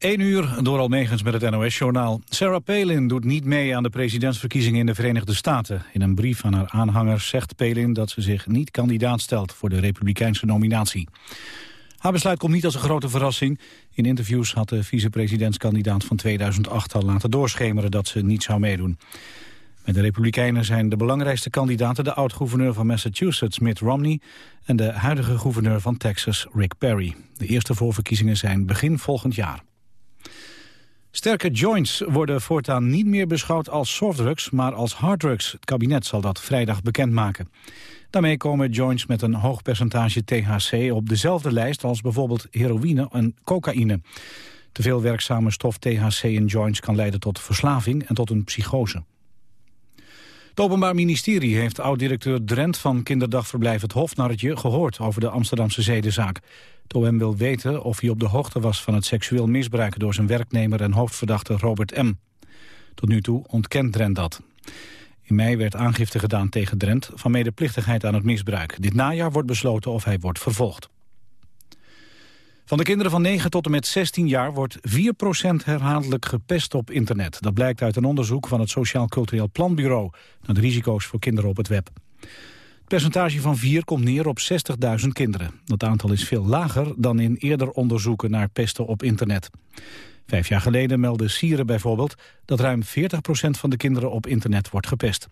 1 uur door Almegens met het NOS-journaal. Sarah Palin doet niet mee aan de presidentsverkiezingen in de Verenigde Staten. In een brief aan haar aanhangers zegt Palin dat ze zich niet kandidaat stelt voor de republikeinse nominatie. Haar besluit komt niet als een grote verrassing. In interviews had de vicepresidentskandidaat van 2008 al laten doorschemeren dat ze niet zou meedoen. Met de Republikeinen zijn de belangrijkste kandidaten de oud-gouverneur van Massachusetts Mitt Romney en de huidige gouverneur van Texas Rick Perry. De eerste voorverkiezingen zijn begin volgend jaar. Sterke joints worden voortaan niet meer beschouwd als softdrugs, maar als harddrugs. Het kabinet zal dat vrijdag bekendmaken. Daarmee komen joints met een hoog percentage THC op dezelfde lijst als bijvoorbeeld heroïne en cocaïne. Te veel werkzame stof THC in joints kan leiden tot verslaving en tot een psychose. Het Openbaar Ministerie heeft oud-directeur Drent van kinderdagverblijf Het Hofnarretje gehoord over de Amsterdamse zedenzaak. Het OM wil weten of hij op de hoogte was van het seksueel misbruik door zijn werknemer en hoofdverdachte Robert M. Tot nu toe ontkent Drent dat. In mei werd aangifte gedaan tegen Drent van medeplichtigheid aan het misbruik. Dit najaar wordt besloten of hij wordt vervolgd. Van de kinderen van 9 tot en met 16 jaar wordt 4% herhaaldelijk gepest op internet. Dat blijkt uit een onderzoek van het Sociaal Cultureel Planbureau... naar de risico's voor kinderen op het web. Het percentage van 4 komt neer op 60.000 kinderen. Dat aantal is veel lager dan in eerder onderzoeken naar pesten op internet. Vijf jaar geleden meldde Sieren bijvoorbeeld dat ruim 40% van de kinderen op internet wordt gepest.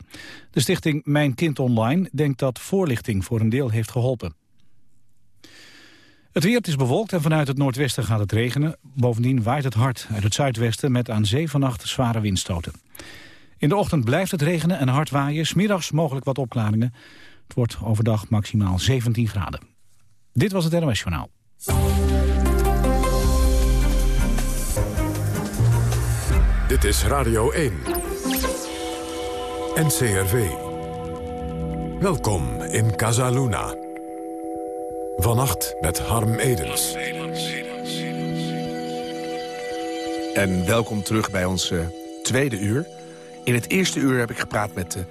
De stichting Mijn Kind Online denkt dat voorlichting voor een deel heeft geholpen. Het weer is bewolkt en vanuit het noordwesten gaat het regenen. Bovendien waait het hard uit het zuidwesten met aan zee vannacht zware windstoten. In de ochtend blijft het regenen en hard waaien. Smiddags mogelijk wat opklaringen. Het wordt overdag maximaal 17 graden. Dit was het NOS Journaal. Dit is Radio 1. NCRV. Welkom in Casaluna. Vannacht met Harm Edens. En welkom terug bij ons uh, tweede uur. In het eerste uur heb ik gepraat met uh,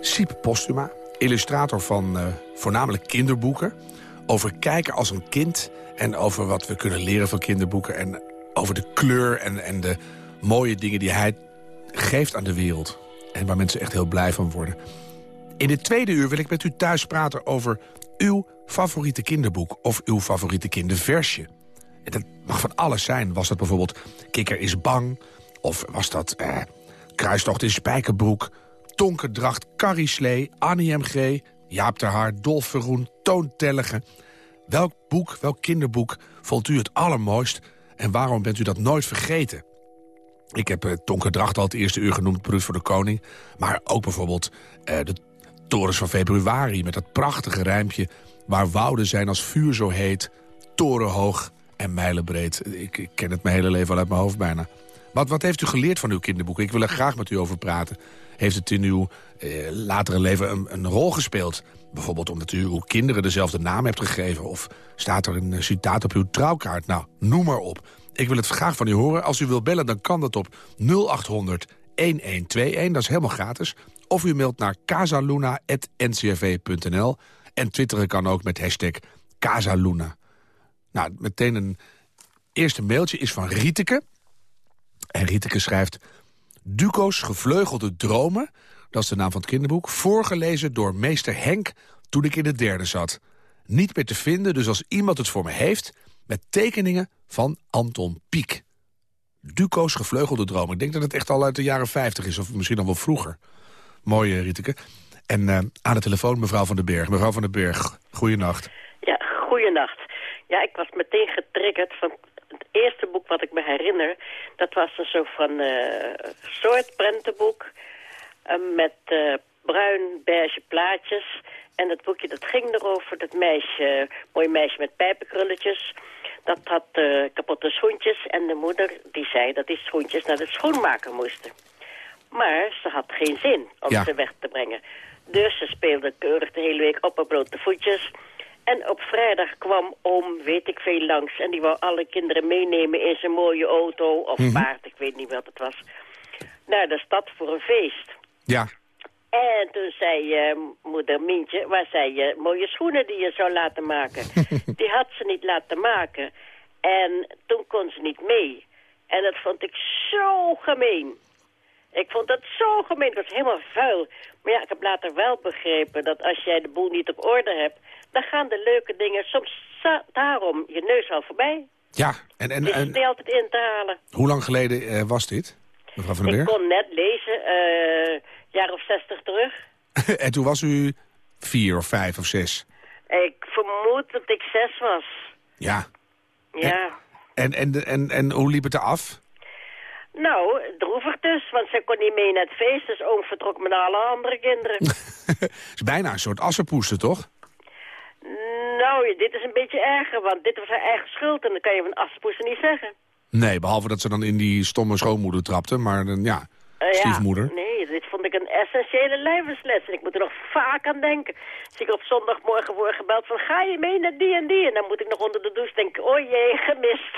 Siep Postuma... illustrator van uh, voornamelijk kinderboeken... over kijken als een kind en over wat we kunnen leren van kinderboeken... en over de kleur en, en de mooie dingen die hij geeft aan de wereld. En waar mensen echt heel blij van worden. In het tweede uur wil ik met u thuis praten over uw favoriete kinderboek of uw favoriete kinderversje. En dat mag van alles zijn. Was dat bijvoorbeeld Kikker is bang? Of was dat eh, Kruistocht in Spijkerbroek? Tonkerdracht, Carrie Annie M.G., Jaap ter Haar, Dolf Verroen, Welk boek, welk kinderboek vond u het allermooist... en waarom bent u dat nooit vergeten? Ik heb uh, Tonkerdracht al het eerste uur genoemd, Broed voor de Koning. Maar ook bijvoorbeeld uh, de Torens van Februari... met dat prachtige rijmpje... waar wouden zijn als vuur zo heet, torenhoog en mijlenbreed. Ik, ken het mijn hele leven al uit mijn hoofd bijna. Wat, wat heeft u geleerd van uw kinderboeken? Ik wil er graag met u over praten. Heeft het in uw eh, latere leven een, een, rol gespeeld? Bijvoorbeeld omdat u uw kinderen dezelfde naam hebt gegeven... of staat er een citaat op uw trouwkaart? Nou, noem maar op. Ik wil het graag van u horen. Als u wilt bellen, dan kan dat op 0800 1121. Dat is helemaal gratis. Of u mailt naar casaluna.ncrv.nl. En twitteren kan ook met hashtag Casaluna. Nou, meteen een eerste mailtje is van Rieteke. En Rieteke schrijft... Duco's gevleugelde dromen, dat is de naam van het kinderboek... voorgelezen door meester Henk toen ik in de derde zat. Niet meer te vinden, dus als iemand het voor me heeft... met tekeningen van Anton Pieck. Duco's gevleugelde dromen. Ik denk dat het echt al uit de jaren 50 is, of misschien al wel vroeger. Mooie, Rieteke. En uh, aan de telefoon mevrouw van den Berg. Mevrouw van den Berg, goeienacht. Ja, goeienacht. Ja, ik was meteen getriggerd van het eerste boek wat ik me herinner. Dat was een soort van uh, soort prentenboek. Met bruin beige plaatjes. En dat boekje dat ging erover, dat meisje, mooi meisje met pijpenkrulletjes. Dat had kapotte schoentjes en de moeder die zei dat die schoentjes naar de schoenmaker moesten. Maar ze had geen zin om ze weg te brengen. Dus ze speelde keurig de hele week op haar blote voetjes. En op vrijdag kwam om, weet ik veel, langs. En die wou alle kinderen meenemen in zijn mooie auto of mm paard. Ik weet niet wat het was. Naar de stad voor een feest. Ja. En toen zei uh, moeder Mientje, waar zei je mooie schoenen die je zou laten maken? die had ze niet laten maken. En toen kon ze niet mee. En dat vond ik zo gemeen. Ik vond dat zo gemeen. Het was helemaal vuil. Maar ja, ik heb later wel begrepen dat als jij de boel niet op orde hebt... dan gaan de leuke dingen soms daarom je neus al voorbij. Ja, en... en, en, niet altijd in te halen. Hoe lang geleden uh, was dit, mevrouw van der Berg? Ik kon net lezen, uh, jaar of zestig terug. en toen was u vier of vijf of zes? Ik vermoed dat ik zes was. Ja. Ja. En, en, en, en, en hoe liep het er af? Nou, droevig dus, want ze kon niet mee naar het feest, dus oom vertrok met alle andere kinderen. Het is bijna een soort assenpoester, toch? Nou, dit is een beetje erger, want dit was haar eigen schuld en dan kan je van assenpoester niet zeggen. Nee, behalve dat ze dan in die stomme schoonmoeder trapte, maar dan, ja, uh, stiefmoeder. Ja, nee, dit vond ik een essentiële levensles en ik moet er nog vaak aan denken. Als ik op zondagmorgen word gebeld van ga je mee naar die en die? En dan moet ik nog onder de douche denken, oh jee, gemist.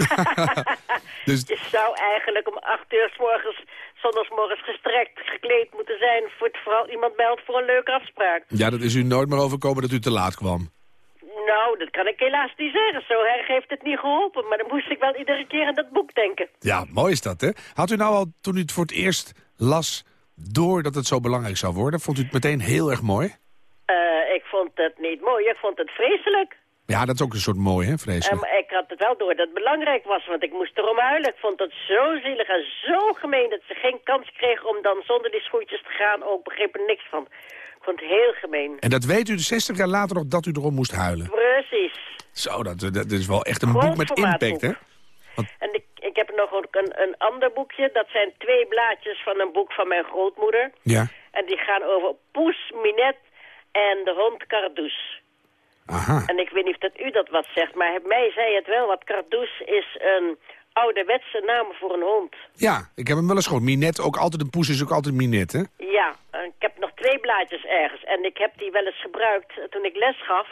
dus... Je zou eigenlijk om acht uur s morgens, zondagsmorgens gestrekt, gekleed moeten zijn... voor het vooral iemand belt voor een leuke afspraak. Ja, dat is u nooit meer overkomen dat u te laat kwam. Nou, dat kan ik helaas niet zeggen. Zo erg heeft het niet geholpen. Maar dan moest ik wel iedere keer aan dat boek denken. Ja, mooi is dat, hè? Had u nou al, toen u het voor het eerst las... doordat het zo belangrijk zou worden, vond u het meteen heel erg mooi? Uh, ik vond het niet mooi. Ik vond het vreselijk. Ja, dat is ook een soort mooi, hè, vreselijk. Maar ik had het wel door dat het belangrijk was, want ik moest erom huilen. Ik vond het zo zielig en zo gemeen dat ze geen kans kregen om dan zonder die schoentjes te gaan. Ook begreep er niks van vond het heel gemeen. En dat weet u 60 jaar later nog dat u erom moest huilen? Precies. Zo, dat, dat is wel echt een boek met impact, hè? Want... En ik, ik heb nog ook een, een ander boekje. Dat zijn twee blaadjes van een boek van mijn grootmoeder. Ja. En die gaan over Poes, Minet en de hond Cardoes. Aha. En ik weet niet of dat u dat wat zegt, maar mij zei het wel. Want Cardoes is een ouderwetse naam voor een hond. Ja, ik heb hem wel eens gehoord. Minet, ook altijd een poes is ook altijd Minet, hè? Ja, ik heb nog twee blaadjes ergens. En ik heb die wel eens gebruikt toen ik les gaf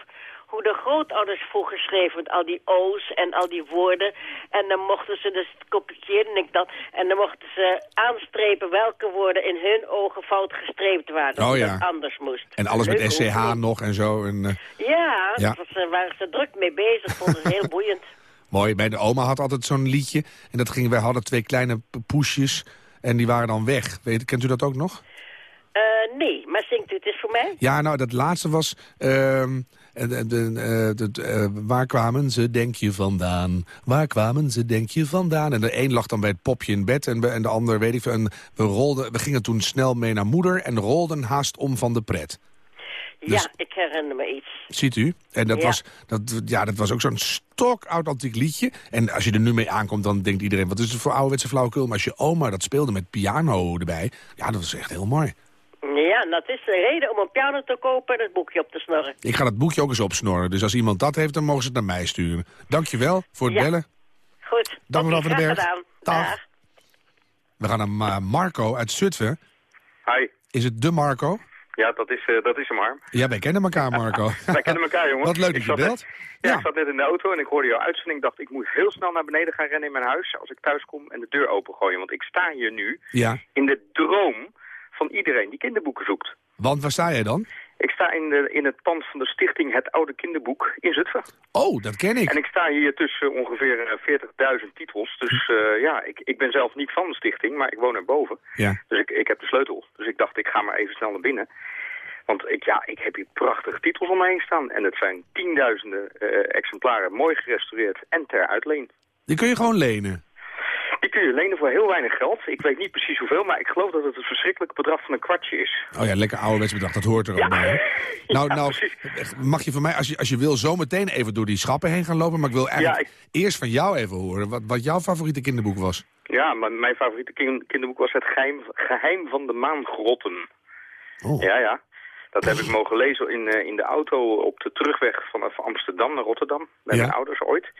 hoe de grootouders vroeger schreven met al die o's en al die woorden. En dan mochten ze dus, kopieerden ik dat, en dan mochten ze aanstrepen welke woorden in hun ogen fout gestreept waren. Oh ja. Dat anders moest. En alles met SCH nog en zo. En, uh... Ja, ja. daar waren ze druk mee bezig, vonden ze heel boeiend. Mooi, bij de oma had altijd zo'n liedje. En dat gingen, wij hadden twee kleine poesjes en die waren dan weg. Weet, kent u dat ook nog? Uh, nee, maar zingt u het is voor mij? Ja, nou, dat laatste was... Uh, de, de, de, uh, waar kwamen ze, denk je, vandaan? Waar kwamen ze, denk je, vandaan? En de een lag dan bij het popje in bed en, en de ander, weet ik veel. En we, rolden, we gingen toen snel mee naar moeder en rolden haast om van de pret. Dus, ja, ik herinner me iets. Ziet u? En dat, was, dat, ja, dat was ook zo'n stok oud antiek liedje. En als je er nu mee aankomt, dan denkt iedereen... wat is het voor ouderwetse flauwekul? Maar als je oma dat speelde met piano erbij... ja, dat was echt heel mooi. Ja, dat is de reden om een piano te kopen en het boekje op te snorren. Ik ga dat boekje ook eens opsnorren. Dus als iemand dat heeft, dan mogen ze het naar mij sturen. Dankjewel voor het bellen. Goed. Dank mevrouw van den Berg. Gedaan. Dag. We gaan naar Marco uit Zutphen. Hi. Is het de Marco? Ja, dat is, uh, dat is hem, maar. Ja, wij kennen elkaar, Marco. wij kennen elkaar, jongen. Wat leuk dat je belt. ja, ja, ik zat net in de auto en ik hoorde jouw uitzending. dacht, ik moet heel snel naar beneden gaan rennen in mijn huis... als ik thuis kom en de deur opengooien. Want ik sta hier nu ja. in de droom van iedereen die kinderboeken zoekt. Want waar sta jij dan? Ik sta in, de, in het pand van de stichting Het Oude Kinderboek in Zutphen. Oh, dat ken ik. En ik sta hier tussen ongeveer 40.000 titels. Dus uh, ja, ik, ik ben zelf niet van de stichting, maar ik woon erboven. Ja. Dus ik, ik heb de sleutel. Dus ik dacht, ik ga maar even snel naar binnen. Want ik, ja, ik heb hier prachtige titels om me heen staan. En het zijn tienduizenden uh, exemplaren, mooi gerestaureerd en ter uitleen. Die kun je gewoon lenen? Die kun je lenen voor heel weinig geld. Ik weet niet precies hoeveel, maar ik geloof dat het een verschrikkelijk bedrag van een kwartje is. Oh ja, lekker ouderwets bedrag, dat hoort er ja. ook bij. Nou, ja, nou mag je van mij, als je, als je wil, zo meteen even door die schappen heen gaan lopen. Maar ik wil eigenlijk ja, ik... eerst van jou even horen wat, wat jouw favoriete kinderboek was. Ja, maar mijn favoriete kinderboek was Het Geheim, Geheim van de Maangrotten. Oh. Ja, ja. Dat heb ik mogen lezen in, uh, in de auto op de terugweg vanaf Amsterdam naar Rotterdam. Bij Ja. mijn ouders ooit.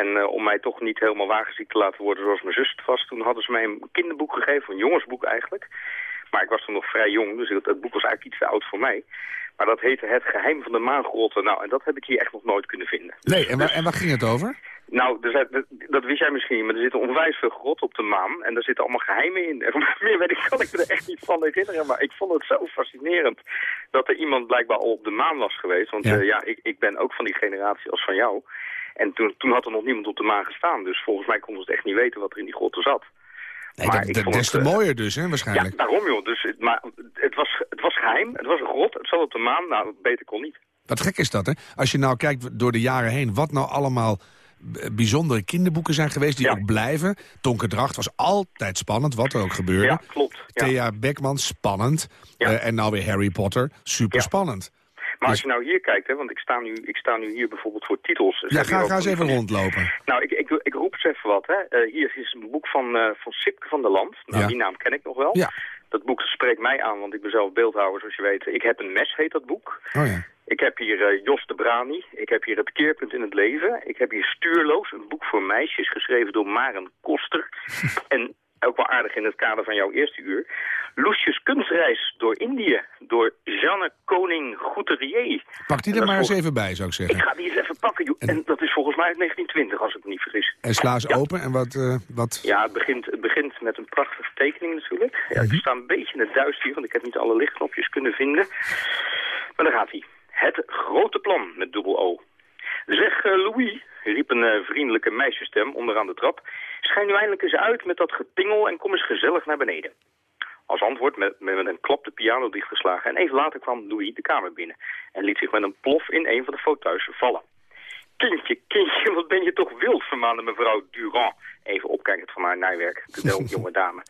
En uh, om mij toch niet helemaal wagenziek te laten worden zoals mijn zus het was... toen hadden ze mij een kinderboek gegeven, een jongensboek eigenlijk. Maar ik was toen nog vrij jong, dus het, boek was eigenlijk iets te oud voor mij. Maar dat heette Het Geheim van de Maangrotten. Nou, en dat heb ik hier echt nog nooit kunnen vinden. Nee, en waar, en waar ging het over? Nou, er zijn, dat, wist jij misschien niet, maar er zitten onwijs veel grot op de maan. En daar zitten allemaal geheimen in. En meer weet ik, kan ik me er echt niet van herinneren. Maar ik vond het zo fascinerend dat er iemand blijkbaar al op de maan was geweest. Want Ja. ja, ja ik, ik ben ook van die generatie als van jou. En toen, toen had er nog niemand op de maan gestaan. Dus volgens mij konden ze het echt niet weten wat er in die grotten zat. Nee, maar dat, dat, des te mooier dus, hè, waarschijnlijk. Ja, daarom joh. Dus, maar het was, het was geheim, het was een grot, het zat op de maan. Nou, beter kon niet. Wat gek is dat, hè? Als je nou kijkt door de jaren heen, wat nou allemaal bijzondere kinderboeken zijn geweest... die ook blijven. Tonke Dracht was altijd spannend, wat er ook gebeurde. Ja, klopt. Ja. Thea Beckman, spannend. Ja. Uh, en nou weer Harry Potter, super spannend. Maar als je nou hier kijkt, hè, want ik sta, nu, ik sta nu hier bijvoorbeeld voor titels. Dus ja, ga, ga eens even rondlopen. Nou, ik, ik, ik roep eens even wat. Hè. Uh, hier is een boek van, uh, van Sipke van der Land. Nou, ja. die naam ken ik nog wel. Ja. Dat boek spreekt mij aan, want ik ben zelf beeldhouwer, zoals je weet. Ik heb een mes, heet dat boek. Oh ja. Ik heb hier uh, Jos de Brani. Ik heb hier Het Keerpunt in het Leven. Ik heb hier Stuurloos, een boek voor meisjes, geschreven door Maren Koster. en ook wel aardig in het kader van jouw eerste uur. Loesjes kunstreis door Indië, door Jeanne Koning Gouterier. Pak die er maar eens even bij, zou ik zeggen. Ik ga die eens even pakken, joh. En, en dat is volgens mij uit 1920, als ik me niet vergis. En sla ja. open en wat, uh, wat... Ja, het begint, het begint met een prachtige tekening natuurlijk. Ja, ik sta een beetje in het duister hier, want ik heb niet alle lichtknopjes kunnen vinden. Maar daar gaat hij. Het grote plan met dubbel O. Zeg, uh, Louis, riep een uh, vriendelijke meisjesstem onderaan de trap... schijn nu eindelijk eens uit met dat gepingel en kom eens gezellig naar beneden. Als antwoord met, met een klap de piano dichtgeslagen... en even later kwam Louis de kamer binnen... en liet zich met een plof in een van de fauteuils vallen. Kindje, kindje, wat ben je toch wild, vermaande mevrouw Durand... even opkijkend van haar naaiwerk, de jonge dame.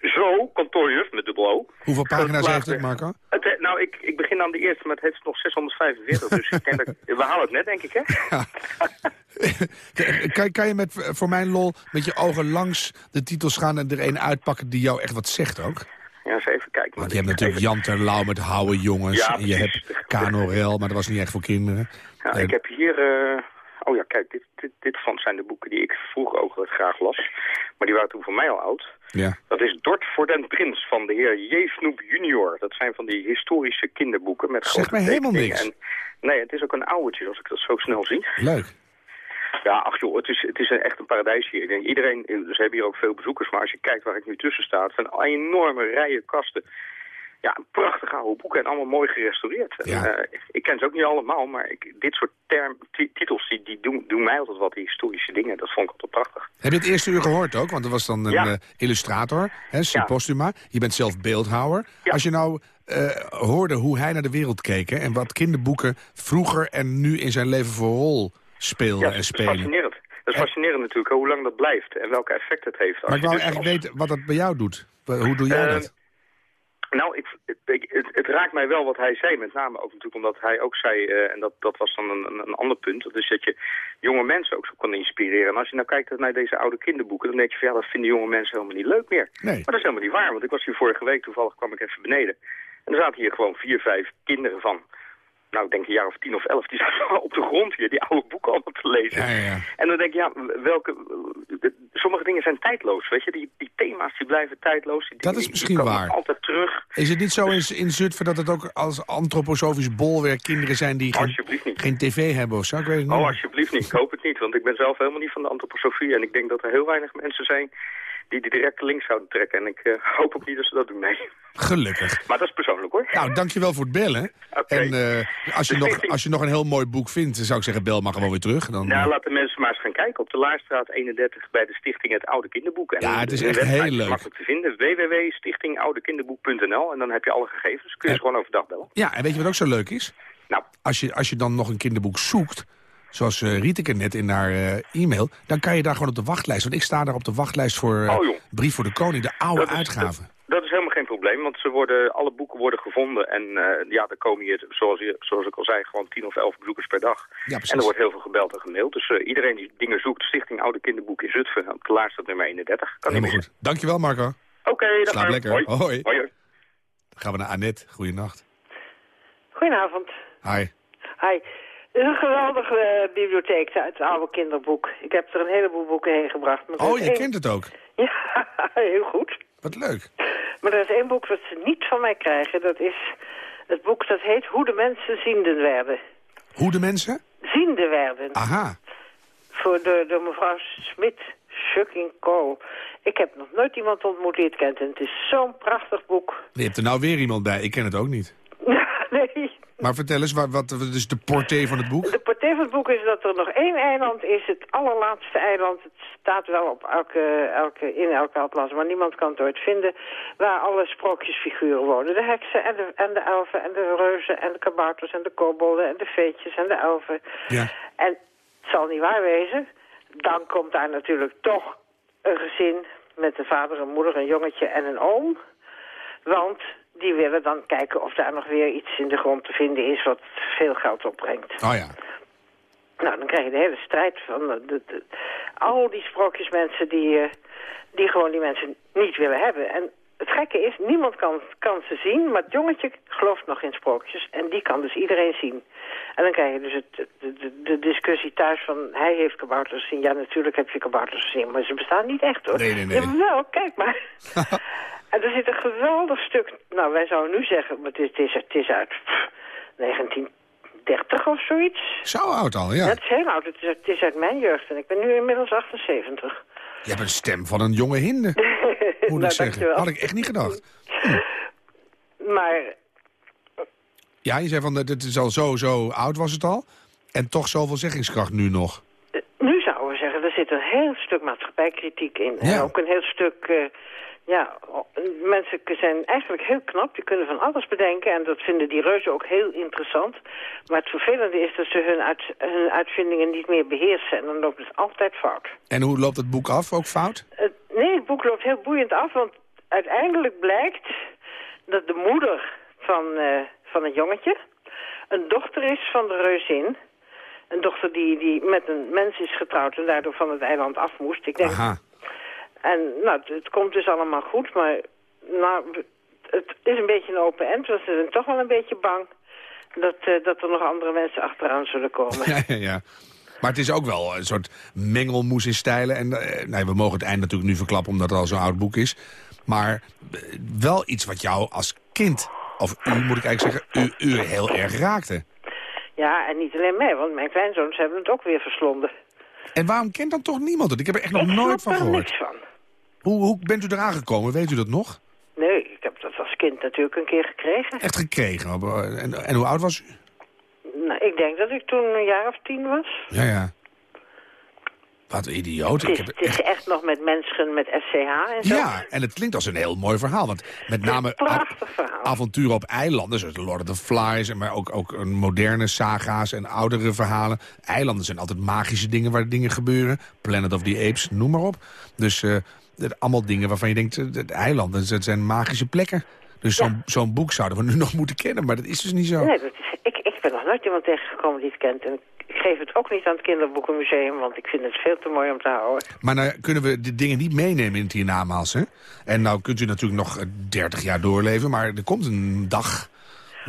Zo, kantoorjuf met dubbel O. Hoeveel pagina's heeft het, Marco? Het, nou, ik, ik begin aan de eerste, maar het heeft nog 645. dus ik denk dat, we halen het net, denk ik, hè? Ja. kan, kan je met, voor mijn lol met je ogen langs de titels gaan en er een uitpakken die jou echt wat zegt ook? Ja, eens even kijken. Want je hebt natuurlijk even... Jan Terlouw met Houwe Jongens. Ja, en je hebt Kanorel, maar dat was niet echt voor kinderen. Ja, ik heb hier... Uh... Oh ja, kijk, dit, dit, dit van zijn de boeken die ik vroeger ook graag las. Maar die waren toen voor mij al oud. Ja. Dat is Dort voor den Prins van de heer J. Snoep junior. Dat zijn van die historische kinderboeken met Zeg mij helemaal niks. En, nee, het is ook een ouwtje als ik dat zo snel zie. Leuk. Ja, ach joh, het is, het is echt een paradijs hier. Ik denk, iedereen, ze hebben hier ook veel bezoekers, maar als je kijkt waar ik nu tussen sta, het zijn enorme rijen kasten. Ja, een prachtig oude boeken en allemaal mooi gerestaureerd. Ja. En, uh, ik ken ze ook niet allemaal, maar ik, dit soort term, titels die, die doen, doen mij altijd wat, die historische dingen. Dat vond ik altijd prachtig. Heb je het eerste uur gehoord ook? Want er was dan een ja. uh, illustrator, hè, ja. Postuma. Je bent zelf beeldhouwer. Als je nou uh, hoorde hoe hij naar de wereld keek... Hè, en wat kinderboeken vroeger en nu in zijn leven voor rol speelden en spelen. Dat is fascinerend. Dat is fascinerend natuurlijk, hoe lang dat blijft en welke effect het heeft. Maar ik wou dus eigenlijk weten wat dat bij jou doet. Hoe doe jij dat? Nou, ik, ik, het, het, raakt mij wel wat hij zei. Met name ook natuurlijk omdat hij ook zei, uh, en dat, dat was dan een, een, ander punt... dat is dat je jonge mensen ook zo kan inspireren. En als je nou kijkt naar deze oude kinderboeken... dan denk je van ja, dat vinden jonge mensen helemaal niet leuk meer. Nee. Maar dat is helemaal niet waar, want ik was hier vorige week... toevallig kwam ik even beneden. En er zaten hier gewoon vier, vijf kinderen van... nou, ik denk een jaar of tien of elf... die zaten op de grond hier die oude boeken allemaal te lezen. Ja, ja. En dan denk je, ja, welke... Sommige dingen zijn tijdloos, weet je. Die, die thema's die blijven tijdloos. Die dat dingen, is misschien die waar. altijd terug. Is het niet zo in, in Zutphen dat het ook als antroposofisch bolwerk kinderen zijn die geen, geen tv hebben of zo? Ik weet het niet. Oh, alsjeblieft niet. Ik hoop het niet, want ik ben zelf helemaal niet van de antroposofie. En ik denk dat er heel weinig mensen zijn die die direct links zouden trekken. En ik uh, hoop ook niet dat ze dat doen, nee. Gelukkig. Maar dat is persoonlijk, hoor. Nou, dankjewel voor het bellen. Okay. En uh, als, je nog, als je nog een heel mooi boek vindt, zou ik zeggen, bel maar gewoon weer terug. Dan, nou, laten mensen maar eens gaan kijken op de Laarstraat 31 bij de stichting Het Oude Kinderboek. En ja, het is echt heel leuk. makkelijk te vinden. www.stichtingoudekinderboek.nl En dan heb je alle gegevens. Kun je ja. ze gewoon overdag bellen. Ja, en weet je wat ook zo leuk is? Nou. Als je, als je dan nog een kinderboek zoekt zoals uh, Rieteke net in haar uh, e-mail... dan kan je daar gewoon op de wachtlijst. Want ik sta daar op de wachtlijst voor uh, oh, Brief voor de Koning, de oude dat is, uitgave. Dat, dat, is helemaal geen probleem, want ze worden, alle boeken worden gevonden. En ja, er komen hier, zoals, ik al zei, gewoon tien of elf bezoekers per dag. Ja, en er wordt heel veel gebeld en gemaild. Dus iedereen die dingen zoekt, Stichting Oude Kinderboek in Zutphen... op de laatste nummer 31. Kan helemaal goed. Dankjewel, Marco. Oké, okay, Slaap lekker. Hoi. Hoi. Hoi. Dan gaan we naar Annette. Goeienacht. Goedenavond. Hi. Hi. Een geweldige uh, bibliotheek, het oude kinderboek. Ik heb er een heleboel boeken heen gebracht. Oh, je één... kent het ook? Ja, heel goed. Wat leuk. Maar er is één boek dat ze niet van mij krijgen. Dat is het boek dat heet Hoe de mensen zienden werden. Hoe de mensen? Ziende werden. Aha. Voor de, de mevrouw Smit, Shucking Co. Ik heb nog nooit iemand ontmoet die het kent. En het is zo'n prachtig boek. Je hebt er nou weer iemand bij. Ik ken het ook niet. nee, Maar vertel eens, wat, wat is de portée van het boek? De portée van het boek is dat er nog één eiland is, het allerlaatste eiland. Het staat wel op elke, elke, in elke atlas, maar niemand kan het ooit vinden. Waar alle sprookjesfiguren wonen. De heksen en de, en de elfen en de reuzen en de kabouters en de kobolden en de veetjes en de elfen. Ja. En het zal niet waar wezen. Dan komt daar natuurlijk toch een gezin met een vader, een moeder, een jongetje en een oom. Want die willen dan kijken of daar nog weer iets in de grond te vinden is wat veel geld opbrengt. Oh ja. Nou, dan krijg je de hele strijd van de, de- de- al die sprookjesmensen die, eh, die gewoon die mensen niet willen hebben. En het gekke is, niemand kan, kan ze zien, maar het jongetje gelooft nog in sprookjes. En die kan dus iedereen zien. En dan krijg je dus het, de, de, discussie thuis van, hij heeft kabouters gezien. Ja, natuurlijk heb je kabouters gezien, maar ze bestaan niet echt hoor. Nee, nee, nee. Jawel, kijk maar. en er zit een geweldig stuk, nou wij zouden nu zeggen, maar het is, het is, het is uit pff, 1930 of zoiets. Zo oud al, ja. Het is heel oud. Het is, het is uit mijn jeugd. En ik ben nu inmiddels 78. Je hebt een stem van een jonge hinde, moet Nou, ik zeggen. dankjewel. Had ik echt niet gedacht. Maar Ja, je zei van, dit is al zo, zo oud was het al. En toch zoveel zeggingskracht nu nog. eh, nu zouden we zeggen, er zit een heel stuk maatschappijkritiek in. En Ja. ook een heel stuk... eh, ja, mensen zijn eigenlijk heel knap. Die kunnen van alles bedenken. En dat vinden die reuzen ook heel interessant. Maar het vervelende is dat ze hun, uit, hun uitvindingen niet meer beheersen. En dan loopt het altijd fout. En hoe loopt het boek af? Ook fout? Het- nee, het boek loopt heel boeiend af, want uiteindelijk blijkt dat de moeder van, eh, van het jongetje een dochter is van de reuzin. Een dochter die, die met een mens is getrouwd en daardoor van het eiland af moest. Ik denk, Aha. En nou, het, het komt dus allemaal goed, maar nou, het is een beetje een open end. Want ze zijn toch wel een beetje bang dat, eh, dat er nog andere mensen achteraan zullen komen. Ja, ja, ja. Maar het is ook wel een soort mengelmoes in stijlen. En eh, nee, we mogen het eind natuurlijk nu verklappen omdat het al zo'n oud boek is. Maar eh, wel iets wat jou als kind, of u moet ik eigenlijk zeggen, u, u heel erg raakte. Ja, en niet alleen mij, want mijn kleinzoons hebben het ook weer verslonden. En waarom kent dan toch niemand het? Ik heb er echt nog Ik nooit van snap er gehoord. niks van. Hoe, hoe bent u eraan gekomen? Weet u dat nog? Nee, ik heb dat als kind natuurlijk een keer gekregen. Echt gekregen. eh, En, en hoe oud was u? Nou, ik denk dat ik toen een jaar of tien was. Ja, ja. Wat een idioot. Het Ik is, heb het is echt... echt nog met mensen met SCH en zo. Ja, en het klinkt als een heel mooi verhaal. Want met name verhaal. avonturen op eilanden, zoals Lord of the Flies... maar ook, ook een moderne saga's en oudere verhalen. Eilanden zijn altijd magische dingen waar dingen gebeuren. Planet of the Apes, noem maar op. Dus eh, allemaal dingen waarvan je denkt, eh, het eilanden dat zijn magische plekken. Dus zo'n zo'n boek zouden we nu nog moeten kennen, maar dat is dus niet zo. Nee, dat is, ik, ik ben nog nooit iemand tegengekomen die het kent. En ik geef het ook niet aan het kinderboekenmuseum, want ik vind het veel te mooi om te houden. Maar nou kunnen we de dingen niet meenemen in het hiernamaals, hè? En nou kunt u natuurlijk nog eh, 30 jaar doorleven, maar er komt een dag...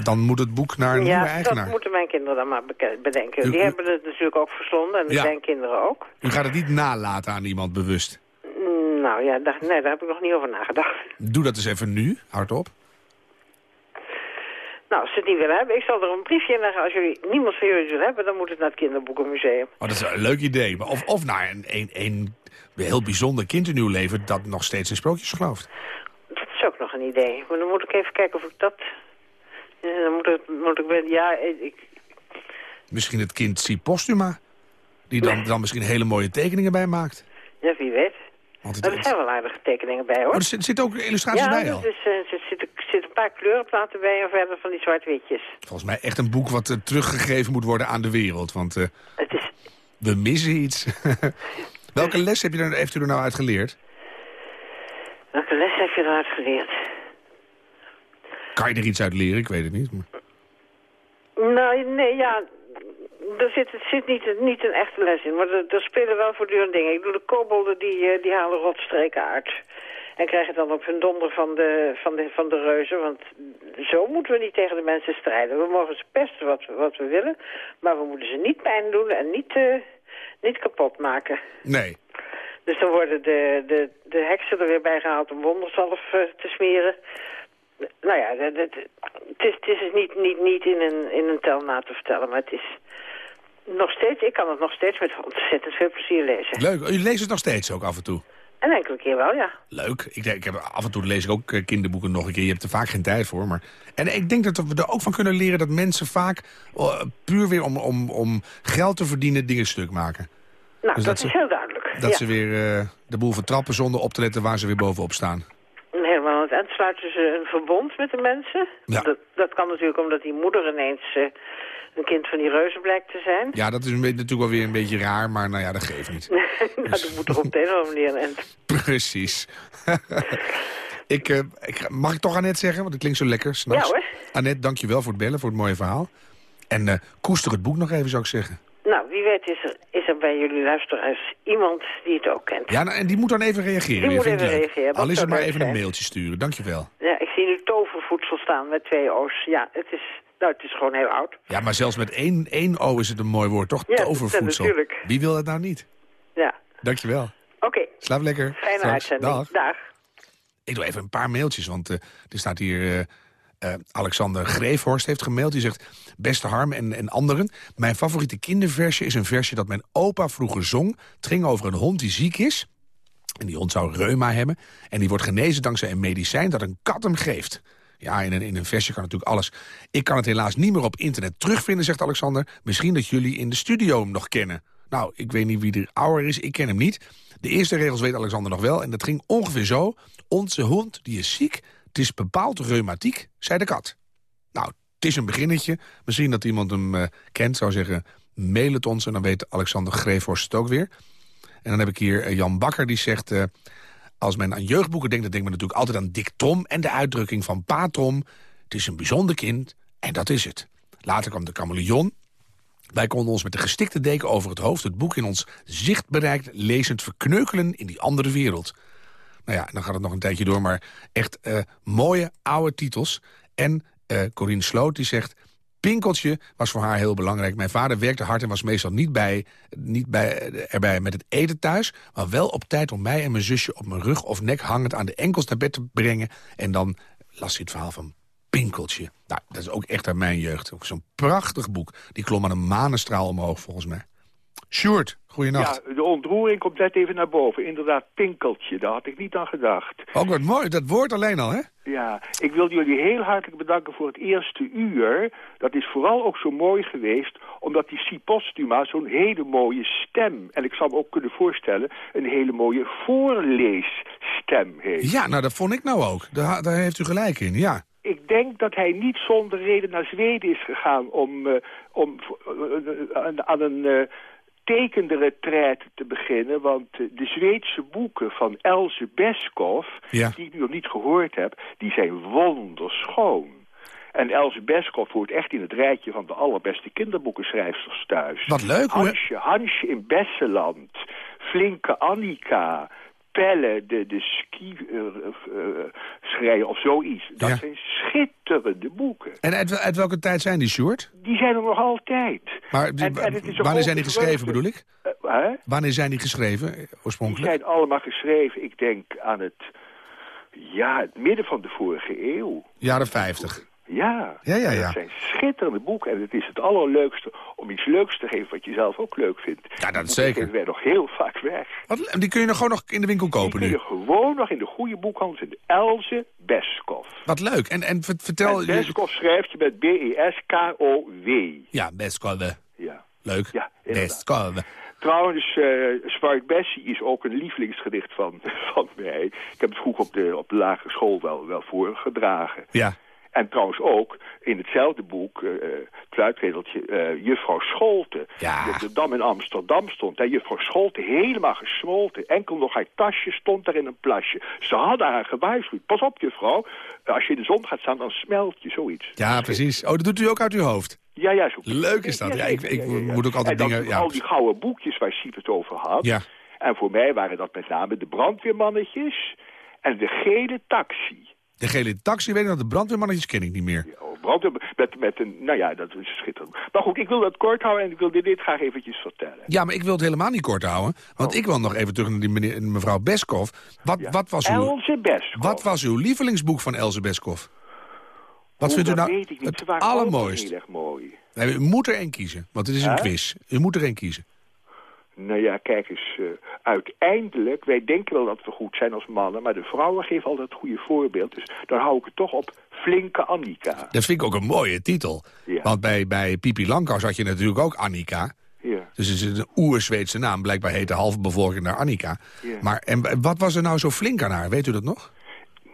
dan moet het boek naar een nieuwe ja, eigenaar. dat moeten mijn kinderen dan maar bedenken. U- Die u- hebben het natuurlijk ook verslonden en de Ja. kleinkinderen ook. U gaat het niet nalaten aan iemand bewust. Nou ja, daar, nee, daar heb ik nog niet over nagedacht. Doe dat eens even nu, hardop. Nou, als ze het niet willen hebben, ik zal er een briefje in leggen. Als jullie niemand van jullie wil hebben, dan moet het naar het kinderboekenmuseum. Oh, dat is een leuk idee. Maar Of, of naar een, een, een heel bijzonder kind in uw leven... dat nog steeds in sprookjes gelooft. Dat is ook nog een idee. Maar dan moet ik even kijken of ik dat... Dan moet ik... Moet ik ja, ik, Misschien het kind Si Postuma. Die dan, dan misschien hele mooie tekeningen bij maakt. ja wie weet. Er zijn wel aardige tekeningen bij, hoor. oh, er zit- zitten ook illustraties ja, bij al. dus, eh, er zitten zit een paar kleurenplaten bij en verder van die zwart-witjes. Volgens mij echt een boek wat eh, teruggegeven moet worden aan de wereld. Want eh, Het is... we missen iets. Welke les heb je er, heeft u er nou uit geleerd? Welke les heb je eruit geleerd? Kan je er iets uit leren? Ik weet het niet. maar- Nou, nee, ja... Er zit, er zit niet, niet een echte les in, maar er, er spelen wel voortdurend dingen. Ik bedoel, de kobolden die, eh, die halen rotstreken uit. En krijgen dan op hun donder van de, van, de, van de reuzen. Want zo moeten we niet tegen de mensen strijden. We mogen ze pesten wat, we- wat we willen. Maar we moeten ze niet pijn doen en niet, eh, niet kapot maken. Nee. Dus dan worden de, de, de heksen er weer bij gehaald om wonderzalf eh, te smeren. Nou ja, dat- het is, het is dus niet, niet, niet in, een, in een tel na te vertellen, maar het is nog steeds, ik kan het nog steeds met ontzettend veel plezier lezen. Leuk. U leest het nog steeds ook af en toe. Een enkele keer wel, ja. Leuk. Ik, denk, ik heb, af en toe lees ik ook eh, kinderboeken nog een keer. Je hebt er vaak geen tijd voor. Maar... En ik denk dat we er ook van kunnen leren dat mensen vaak... oh, puur weer om, om, om geld te verdienen dingen stuk maken. Nou, Dus dat, dat ze- is heel duidelijk. Dat ja. ze weer eh, de boel vertrappen zonder op te letten waar ze weer bovenop staan. Helemaal aan het eind sluiten ze een verbond met de mensen. Ja. Dat, dat kan natuurlijk omdat die moeder ineens eh, een kind van die reuzen blijkt te zijn. Ja, dat is een beetje, natuurlijk wel weer een beetje raar, maar nou ja, dat geeft niet. nou, dat moet toch op de een of andere manier eind. Precies. ik, eh, ik, mag ik toch Annette zeggen, want het klinkt zo lekker. s'nachts. Ja, hoor. Annette, dank je wel voor het bellen, voor het mooie verhaal. En eh, koester het boek nog even, zou ik zeggen. Nou, wie weet is er, is er bij jullie luisteraars iemand die het ook kent. Ja, nou, en die moet dan even reageren. Die weer, moet even reageren, Al is het maar even een mailtje sturen. Dank je wel. Ja, ik zie nu tovervoedsel staan met twee O's. Ja, het is, nou, het is gewoon heel oud. Ja, maar zelfs met één, één O is het een mooi woord, toch? Ja, Tovervoedsel. natuurlijk. Wie wil het nou niet? Ja, Dank je wel. oké. Slaap lekker. Fijne Straks. uitzending. Dag. Dag. Ik doe even een paar mailtjes, want eh, er staat hier... eh, eh, Alexander Greefhorst heeft gemaild. Die zegt, beste Harm en, en anderen... mijn favoriete kinderversje is een versje dat mijn opa vroeger zong. Het ging over een hond die ziek is. En die hond zou reuma hebben. En die wordt genezen dankzij een medicijn dat een kat hem geeft. Ja, in een, in een versje kan natuurlijk alles. Ik kan het helaas niet meer op internet terugvinden, zegt Alexander. Misschien dat jullie in de studio hem nog kennen. Nou, ik weet niet wie er ouder is, ik ken hem niet. De eerste regels weet Alexander nog wel en dat ging ongeveer zo. Onze hond, die is ziek, het is bepaald reumatiek, zei de kat. Nou, het is een beginnetje. Misschien dat iemand hem eh, kent, zou zeggen... mail het ons en dan weet Alexander Greefhorst het ook weer. En dan heb ik hier eh, Jan Bakker die zegt... eh, als men aan jeugdboeken denkt, dan denkt men natuurlijk altijd aan Dick Trom... en de uitdrukking van Pa Trom. Het is een bijzonder kind en dat is het. Later kwam de kameleon. Wij konden ons met de gestikte deken over het hoofd... het boek in ons zichtbereik lezend verkneukelen in die andere wereld. Nou ja, dan gaat het nog een tijdje door, maar echt eh, mooie oude titels. En eh Corine Sloot die zegt... Pinkeltje was voor haar heel belangrijk. Mijn vader werkte hard en was meestal niet, bij, niet bij, erbij met het eten thuis... maar wel op tijd om mij en mijn zusje op mijn rug of nek hangend... aan de enkels naar bed te brengen. En dan las hij het verhaal van Pinkeltje. Nou, dat is ook echt uit mijn jeugd. Zo'n prachtig boek. Die klom aan een manenstraal omhoog, volgens mij. Sjoerd, goeienacht. Ja, de ontroering komt net even naar boven. Inderdaad, pinkeltje, daar had ik niet aan gedacht. Ook wat mooi, dat woord alleen al, hè? Ja, ik wil jullie heel hartelijk bedanken voor het eerste uur. Dat is vooral ook zo mooi geweest, omdat die Si Postuma zo'n hele mooie stem... en ik zou me ook kunnen voorstellen, een hele mooie voorleesstem heeft. Ja, nou, dat vond ik nou ook. Daar, daar heeft u gelijk in, ja. Ik denk dat hij niet zonder reden naar Zweden is gegaan om, eh, om eh, aan- aan een uh, tekende retraite te beginnen. Want eh, de Zweedse boeken van Else Beskov, Ja. die ik nu nog niet gehoord heb, die zijn wonderschoon. En Else Beskov hoort echt in het rijtje van de allerbeste kinderboekenschrijfsters thuis. Wat leuk, hoe- Hansje, Hansje in Besseland, Flinke Annika... Pelle, de, de ski-schrijver of zoiets. Dat Ja. zijn schitterende boeken. En uit, uit welke tijd zijn die, Sjoerd? Die zijn er nog altijd. Maar die- En- en het is ook wanneer zijn die geschreven, bedoel ik? Eh? Wanneer zijn die geschreven, eh, Die oorspronkelijk? zijn allemaal geschreven, ik denk aan het, ja, het midden van de vorige eeuw. Jaren 50. Ja, Ja, ja, ja. Het zijn schitterende boeken en het is het allerleukste om iets leuks te geven wat je zelf ook leuk vindt. Ja, dat Die zeker. geven wij nog heel vaak weg. Wat, die kun je nog gewoon nog in de winkel Die kopen kun nu. je gewoon nog in de goede boekhandel vinden. Elze Beskov. Wat leuk. En, en ver- vertel... En Beskov schrijft je met E B-E-S-K-O-W. Ja, Beskove. Ja. Leuk. Ja. Beskove. Trouwens, Zwart Bessie is ook een lievelingsgedicht van, van mij. Ik heb het vroeger op de, op de lagere school wel, wel voorgedragen. Ja. En trouwens ook in hetzelfde boek, eh juffrouw Scholte. Ja. Die op de Dam in Amsterdam stond. En juffrouw Scholte helemaal gesmolten. Enkel nog haar tasje stond daar in een plasje. Ze hadden haar gewaarschuwd. Pas op juffrouw, als je in de zon gaat staan, dan smelt je zoiets. ja, precies. Oh, dat doet u ook uit uw hoofd. Ja, ja, zo. Leuk is dat. Ja, ik- ik moet ook altijd en dingen- ja, al die gouden boekjes waar Siep het over had. Ja. En voor mij waren dat met name de brandweermannetjes en de gele taxi. De gele taxi, weet ik nog, de brandweermannetjes ken ik niet meer. Oh, brandweer, met, met een, nou ja, dat is schitterend. Maar goed, ik wil dat kort houden en ik wil dit, dit graag eventjes vertellen. Ja, maar ik wil het helemaal niet kort houden. Want Oh. ik wil nog even terug naar die meneer, mevrouw Beskov. Wat, wat, was uw, Else Beskov. wat was uw lievelingsboek van Else Beskov? Wat vindt u dat nou weet ik niet. Ze het waren allemaal allermooist? heel erg mooi. Nee, u moet er één kiezen, want het is een quiz. U moet er één kiezen. Nou ja, kijk eens, uh, uiteindelijk, wij denken wel dat we goed zijn als mannen, maar de vrouwen geven altijd het goede voorbeeld. Dus daar hou ik het toch op Flinke Annika. Dat vind ik ook een mooie titel. Ja. Want bij, bij Pipi Langkous had je natuurlijk ook Annika. Ja. Dus het is een oer-Zweedse naam. Blijkbaar heet de halve bevolking naar Annika. Ja. Maar en wat was er nou zo flink aan haar? Weet u dat nog?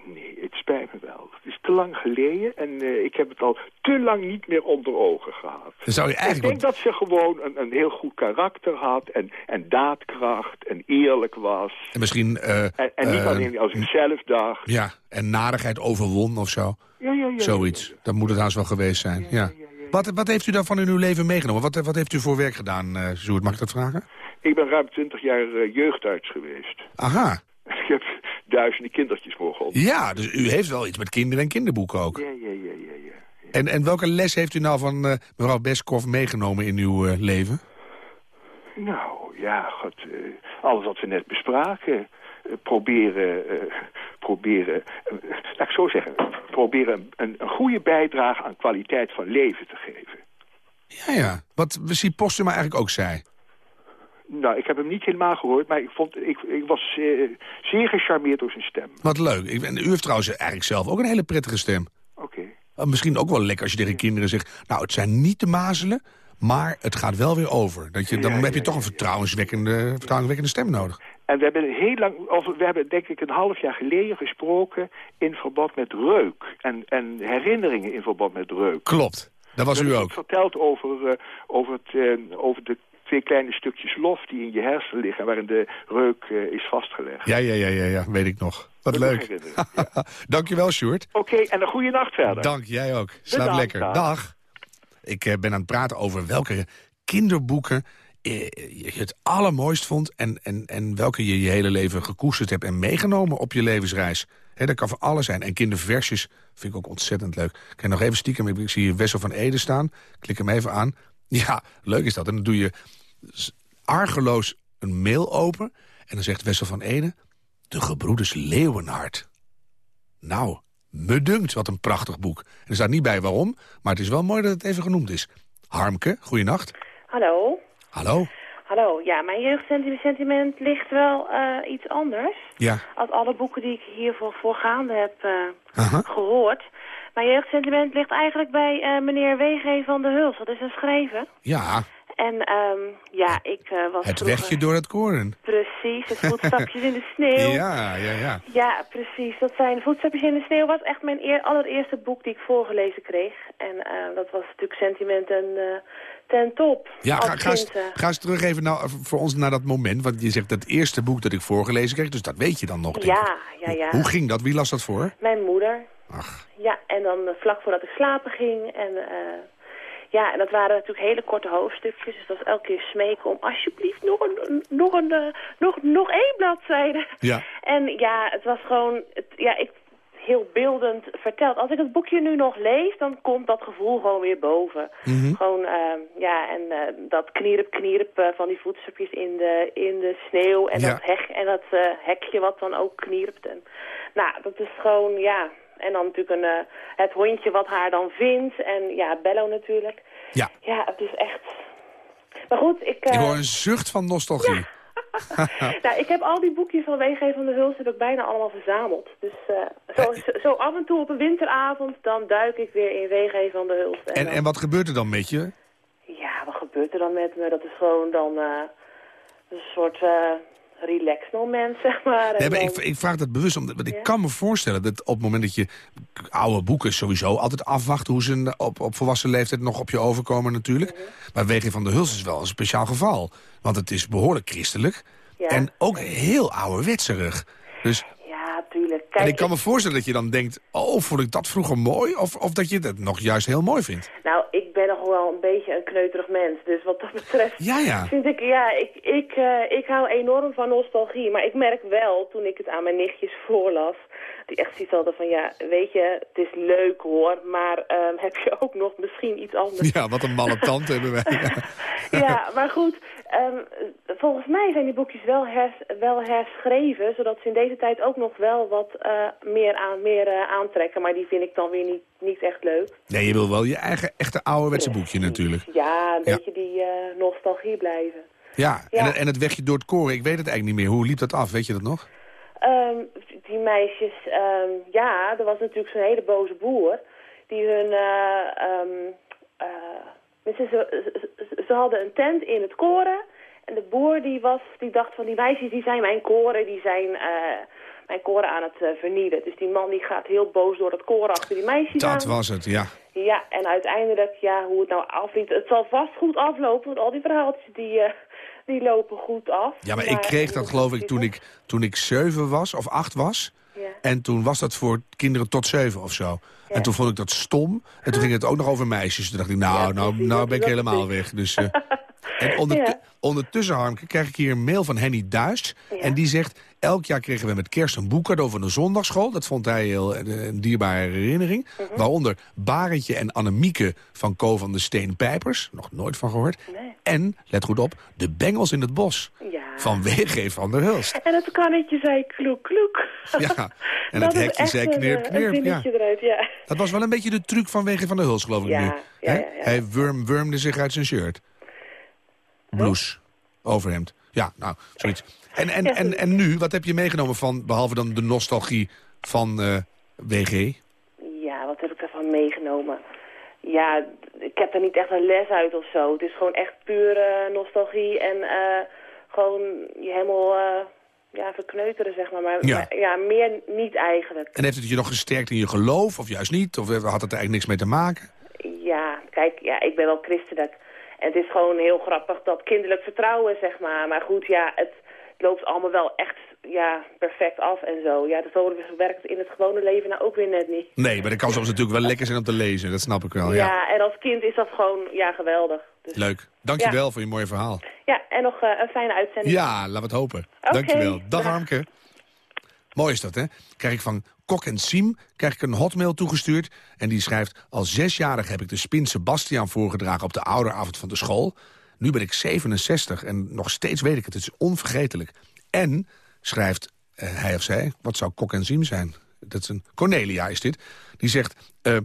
Nee, het spijt me wel. Het is te lang geleden en eh, ik heb het al te lang niet meer onder ogen gehad. Zou je Ik eigenlijk... denk dat ze gewoon een, een heel goed karakter had en, en daadkracht en eerlijk was. En misschien... eh, En, en niet eh, alleen als ik zelf dacht. Ja, en narigheid overwon of zo. Ja, ja, ja, Zoiets. ja, ja. Dat moet het haast wel geweest zijn. Ja. Wat, wat heeft u daarvan in uw leven meegenomen? Wat, wat heeft u voor werk gedaan, eh Sjoerd? Mag ik dat vragen? Ik ben ruim twintig jaar jeugdarts geweest. Aha. Ik heb duizenden kindertjes mogen op. Ja, dus u heeft wel iets met kinderen en kinderboeken ook. Ja, ja, ja, ja, ja. En, en welke les heeft u nou van eh, mevrouw Beskoff meegenomen in uw eh, leven? Nou, ja, god, eh, alles wat we net bespraken. proberen, proberen laat ik zo zeggen, proberen een, een, goede bijdrage aan kwaliteit van leven te geven. Ja, ja. Wat Zie Postuma eigenlijk ook zei. Nou, ik heb hem niet helemaal gehoord, maar ik, vond, ik, ik was eh, zeer gecharmeerd door zijn stem. Wat leuk. Ik, en u heeft trouwens eigenlijk zelf ook een hele prettige stem. Oké. Uh, misschien ook wel lekker als je tegen kinderen zegt... nou, het zijn niet de mazelen, maar het gaat wel weer over. Dat je, dan Ja, heb je ja, toch een vertrouwenswekkende, vertrouwenswekkende stem nodig. En we hebben heel lang, of we hebben denk ik een half jaar geleden gesproken in verband met reuk. En, en herinneringen in verband met reuk. Klopt. Dat was We u ook. verteld over, eh, over, het, eh, over de twee kleine stukjes lof die in je hersenen liggen... waarin de reuk eh, is vastgelegd. Ja, ja, ja, ja, ja, weet ik nog. Wat Dat leuk. ja. Dankjewel, Sjoerd. Oké, en een goede nacht verder. Dank, jij ook. Slaap lekker. dag. Dag. Ik eh, ben aan het praten over welke kinderboeken eh, je het allermooist vond... En, en, en welke je je hele leven gekoesterd hebt en meegenomen op je levensreis. Dat kan voor alles zijn. En kinderversjes vind ik ook ontzettend leuk. Ik kan nog even stiekem, ik zie hier Wessel van Ede staan. Klik hem even aan. Ja, leuk is dat. En dan doe je argeloos een mail open. En dan zegt Wessel van Ede... De gebroeders Leeuwenhart. Nou, me dunkt, wat een prachtig boek. En er staat niet bij waarom, maar het is wel mooi dat het even genoemd is. Harmke, goeienacht. Hallo. Hallo. Hallo. Ja, mijn jeugdsentiment ligt wel eh, iets anders. Ja, Als alle boeken die ik hiervoor voorgaande heb eh, gehoord. Mijn jeugdsentiment ligt eigenlijk bij eh, meneer W.G. van der Huls. Dat is een schrijver. ja En ehm, ja, ik eh, was het vroeger- wegje door het koren. Precies, het voetstapjes in de sneeuw. Ja, ja, ja. Ja, precies. Dat zijn Voetstapjes in de Sneeuw was echt mijn eer, allereerste boek die ik voorgelezen kreeg. En eh, dat was natuurlijk sentiment en, eh, ten top. Ja, ga, ga, eens, kind, ga eens terug even nou, voor ons naar dat moment. Want je zegt het eerste boek dat ik voorgelezen kreeg, dus dat weet je dan nog. denk Ja, ja, ja. Hoe ging dat? Wie las dat voor? Mijn moeder. Ach, Ja, en dan vlak voordat ik slapen ging. En ja, en dat waren natuurlijk hele korte hoofdstukjes. Dus dat was elke keer smeken om alsjeblieft nog een, nog een, eh, nog, nog één bladzijde. Ja. En ja, het was gewoon, het, ja, ik heel beeldend verteld. Als ik het boekje nu nog lees, dan komt dat gevoel gewoon weer boven. Mhm. Gewoon, eh, ja, en eh, dat knierp, knierp eh, van die voetstapjes in de, in de sneeuw. En Ja. dat, heg, en dat hekje wat dan ook knierpt. En, nou, dat is gewoon, ja... En dan natuurlijk een, eh, het hondje wat haar dan vindt. En ja, Bello natuurlijk. Ja. Ja, het is echt... Maar goed, ik... Ik eh, hoor een zucht van nostalgie. nou, ik heb al die boekjes van W.G. van der Huls heb ik bijna allemaal verzameld. Dus eh, zo, zo, af en toe op een winteravond, dan duik ik weer in W.G. van der Huls. En, dan- en wat gebeurt er dan met je? Ja, wat gebeurt er dan met me? Dat is gewoon dan een soort relax moment, zeg maar. Nee, maar ik, ik vraag dat bewust, omdat want ik Ja. kan me voorstellen dat op het moment dat je oude boeken sowieso altijd afwacht hoe ze op, op volwassen leeftijd nog op je overkomen natuurlijk. Mhm. Maar W.G. van der Huls is wel een speciaal geval. Want het is behoorlijk christelijk Ja. en ook heel ouderwetserig. Dus. Kijk, en ik kan me voorstellen dat je dan denkt, oh, vond ik dat vroeger mooi? Of, of dat je het nog juist heel mooi vindt. Nou, ik ben nog wel een beetje een kneuterig mens. Dus wat dat betreft Ja, ja. vind ik... Ja, ik, ik, eh, ik hou enorm van nostalgie. Maar ik merk wel, toen ik het aan mijn nichtjes voorlas... die echt zoiets hadden van, ja, weet je, het is leuk hoor... maar ehm, heb je ook nog misschien iets anders? Ja, wat een malle tante hebben wij. Ja. Ja, maar goed, ehm, volgens mij zijn die boekjes wel, hers, wel herschreven... zodat ze in deze tijd ook nog wel wat eh, meer, aan, meer eh, aantrekken. Maar die vind ik dan weer niet, niet echt leuk. Nee, je wil wel je eigen echte ouderwetse boekje natuurlijk. Ja, een Ja. beetje die eh, nostalgie blijven. Ja, En, en het wegje door het koren, ik weet het eigenlijk niet meer. Hoe liep dat af, weet je dat nog? Ehm, die meisjes, ehm, ja, er was natuurlijk zo'n hele boze boer... die hun... eh, ehm, eh, ze, ze, ze hadden een tent in het koren... en de boer die, was, die dacht van die meisjes die zijn mijn koren, die zijn... eh, mijn koren aan het vernielen. Dus die man die gaat heel boos door het koren achter die meisjes aan. Dat was het, ja. Ja, en uiteindelijk, ja, hoe het nou afliep... Het zal vast goed aflopen, want al die verhaaltjes die, die lopen goed af. Ja, maar, ik kreeg dat geloof ik toen ik, toen ik zeven was, of acht was. Ja. En toen was dat voor kinderen tot zeven of zo. En toen vond ik dat stom. En toen ging het ook nog over meisjes. Toen dacht ik, nou, Ja, nou, nou ben ik helemaal weg. Dus, eh, en Ja. ondertussen, Harmke, krijg ik hier een mail van Henny Duist. En die zegt, elk jaar kregen we met kerst een boek cadeau van de zondagschool. Dat vond hij heel, eh, een dierbare herinnering. Mhm. Waaronder Barentje en Annemieke van Co van de Steenpijpers. Nog nooit van gehoord. Nee. En, let goed op, de bengels in het bos. Ja. Van W.G. van der Hulst. En het kannetje zei kloek, kloek. Ja, en Dat het hekje zei een, knirp, eh. Een Ja. eruit, ja. Dat was wel een beetje de truc van Wegen van der Hulst, geloof ik nu. Hij wurm, wurmde zich uit zijn shirt. Blouse. Overhemd. Ja, nou, zoiets. En, en, en, en nu, wat heb je meegenomen van, behalve dan de nostalgie van eh, WG? Ja, wat heb ik daarvan meegenomen? Ja, ik heb er niet echt een les uit of zo. Het is gewoon echt pure nostalgie en eh, gewoon je helemaal eh, ja, verkneuteren, zeg maar. Maar Ja. maar ja, meer niet eigenlijk. En heeft het je nog gesterkt in je geloof, of juist niet? Of had het er eigenlijk niks mee te maken? Ja, kijk, ja, ik ben wel christelijk. En het is gewoon heel grappig dat kinderlijk vertrouwen, zeg maar. Maar goed, ja, het, loopt allemaal wel echt ja, perfect af en zo. Ja, dat werkt in het gewone leven nou ook weer net niet. Nee, maar de kan soms natuurlijk wel lekker zijn om te lezen. Dat snap ik wel, ja. ja. en als kind is dat gewoon, ja, geweldig. Dus, Leuk. Dankjewel voor je mooie verhaal. Ja, en nog eh, een fijne uitzending. Ja, laten we het hopen. Dankjewel. Dag dag. Harmke. Mooi is dat, hè? Krijg ik van Kok en Siem krijg ik een hotmail toegestuurd. En die schrijft... Als zesjarig heb ik de spin Sebastian voorgedragen op de ouderavond van de school. Nu ben ik 67 en nog steeds weet ik het. Het is onvergetelijk. En, schrijft eh, hij of zij... Wat zou Kok en Siem zijn? Dat is een... Cornelia is dit. Die zegt... eh,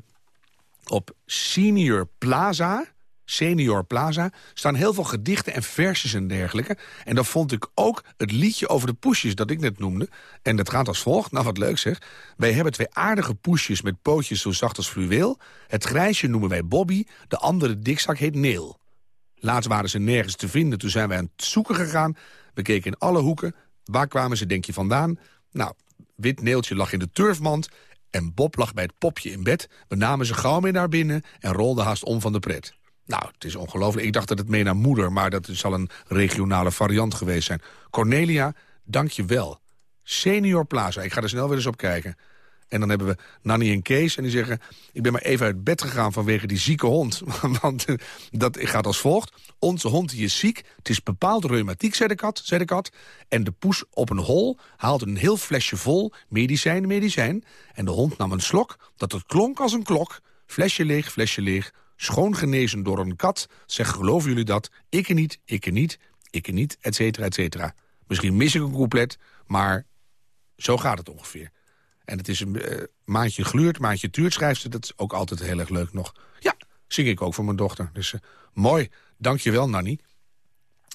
op Senior Plaza, Senior Plaza, staan heel veel gedichten en versjes en dergelijke. En dan vond ik ook het liedje over de poesjes dat ik net noemde. En dat gaat als volgt. Nou, wat leuk zeg. Wij hebben twee aardige poesjes met pootjes zo zacht als fluweel. Het grijsje noemen wij Bobby, de andere dikzak heet Neel. Laatst waren ze nergens te vinden, toen zijn wij aan het zoeken gegaan. We keken in alle hoeken. Waar kwamen ze, denk je, vandaan? Nou, wit neeltje lag in de turfmand... en Bob lag bij het popje in bed. We namen ze gauw mee naar binnen en rolden haast om van de pret. Nou, het is ongelooflijk. Ik dacht dat het mee naar moeder... maar dat zal een regionale variant geweest zijn. Cornelia, dank je wel. Senior Plaza, ik ga er snel weer eens op kijken. En dan hebben we Nanny en Kees en die zeggen... ik ben maar even uit bed gegaan vanwege die zieke hond. Want eh, dat gaat als volgt. Onze hond die is ziek, het is bepaald reumatiek, zei de, kat, zei de kat. En de poes op een hol haalde een heel flesje vol medicijn, medicijn. En de hond nam een slok, dat het klonk als een klok. Flesje leeg, flesje leeg, schoon genezen door een kat. Zeg, geloven jullie dat? Ik niet, ik niet, ik niet, et cetera, et cetera. Misschien mis ik een couplet, maar zo gaat het ongeveer. En het is een eh, maandje gluurt, maandje tuurt, schrijft ze. Dat is ook altijd heel erg leuk nog. Ja, zing ik ook voor mijn dochter. Dus eh, mooi. Dank je wel, Nanny.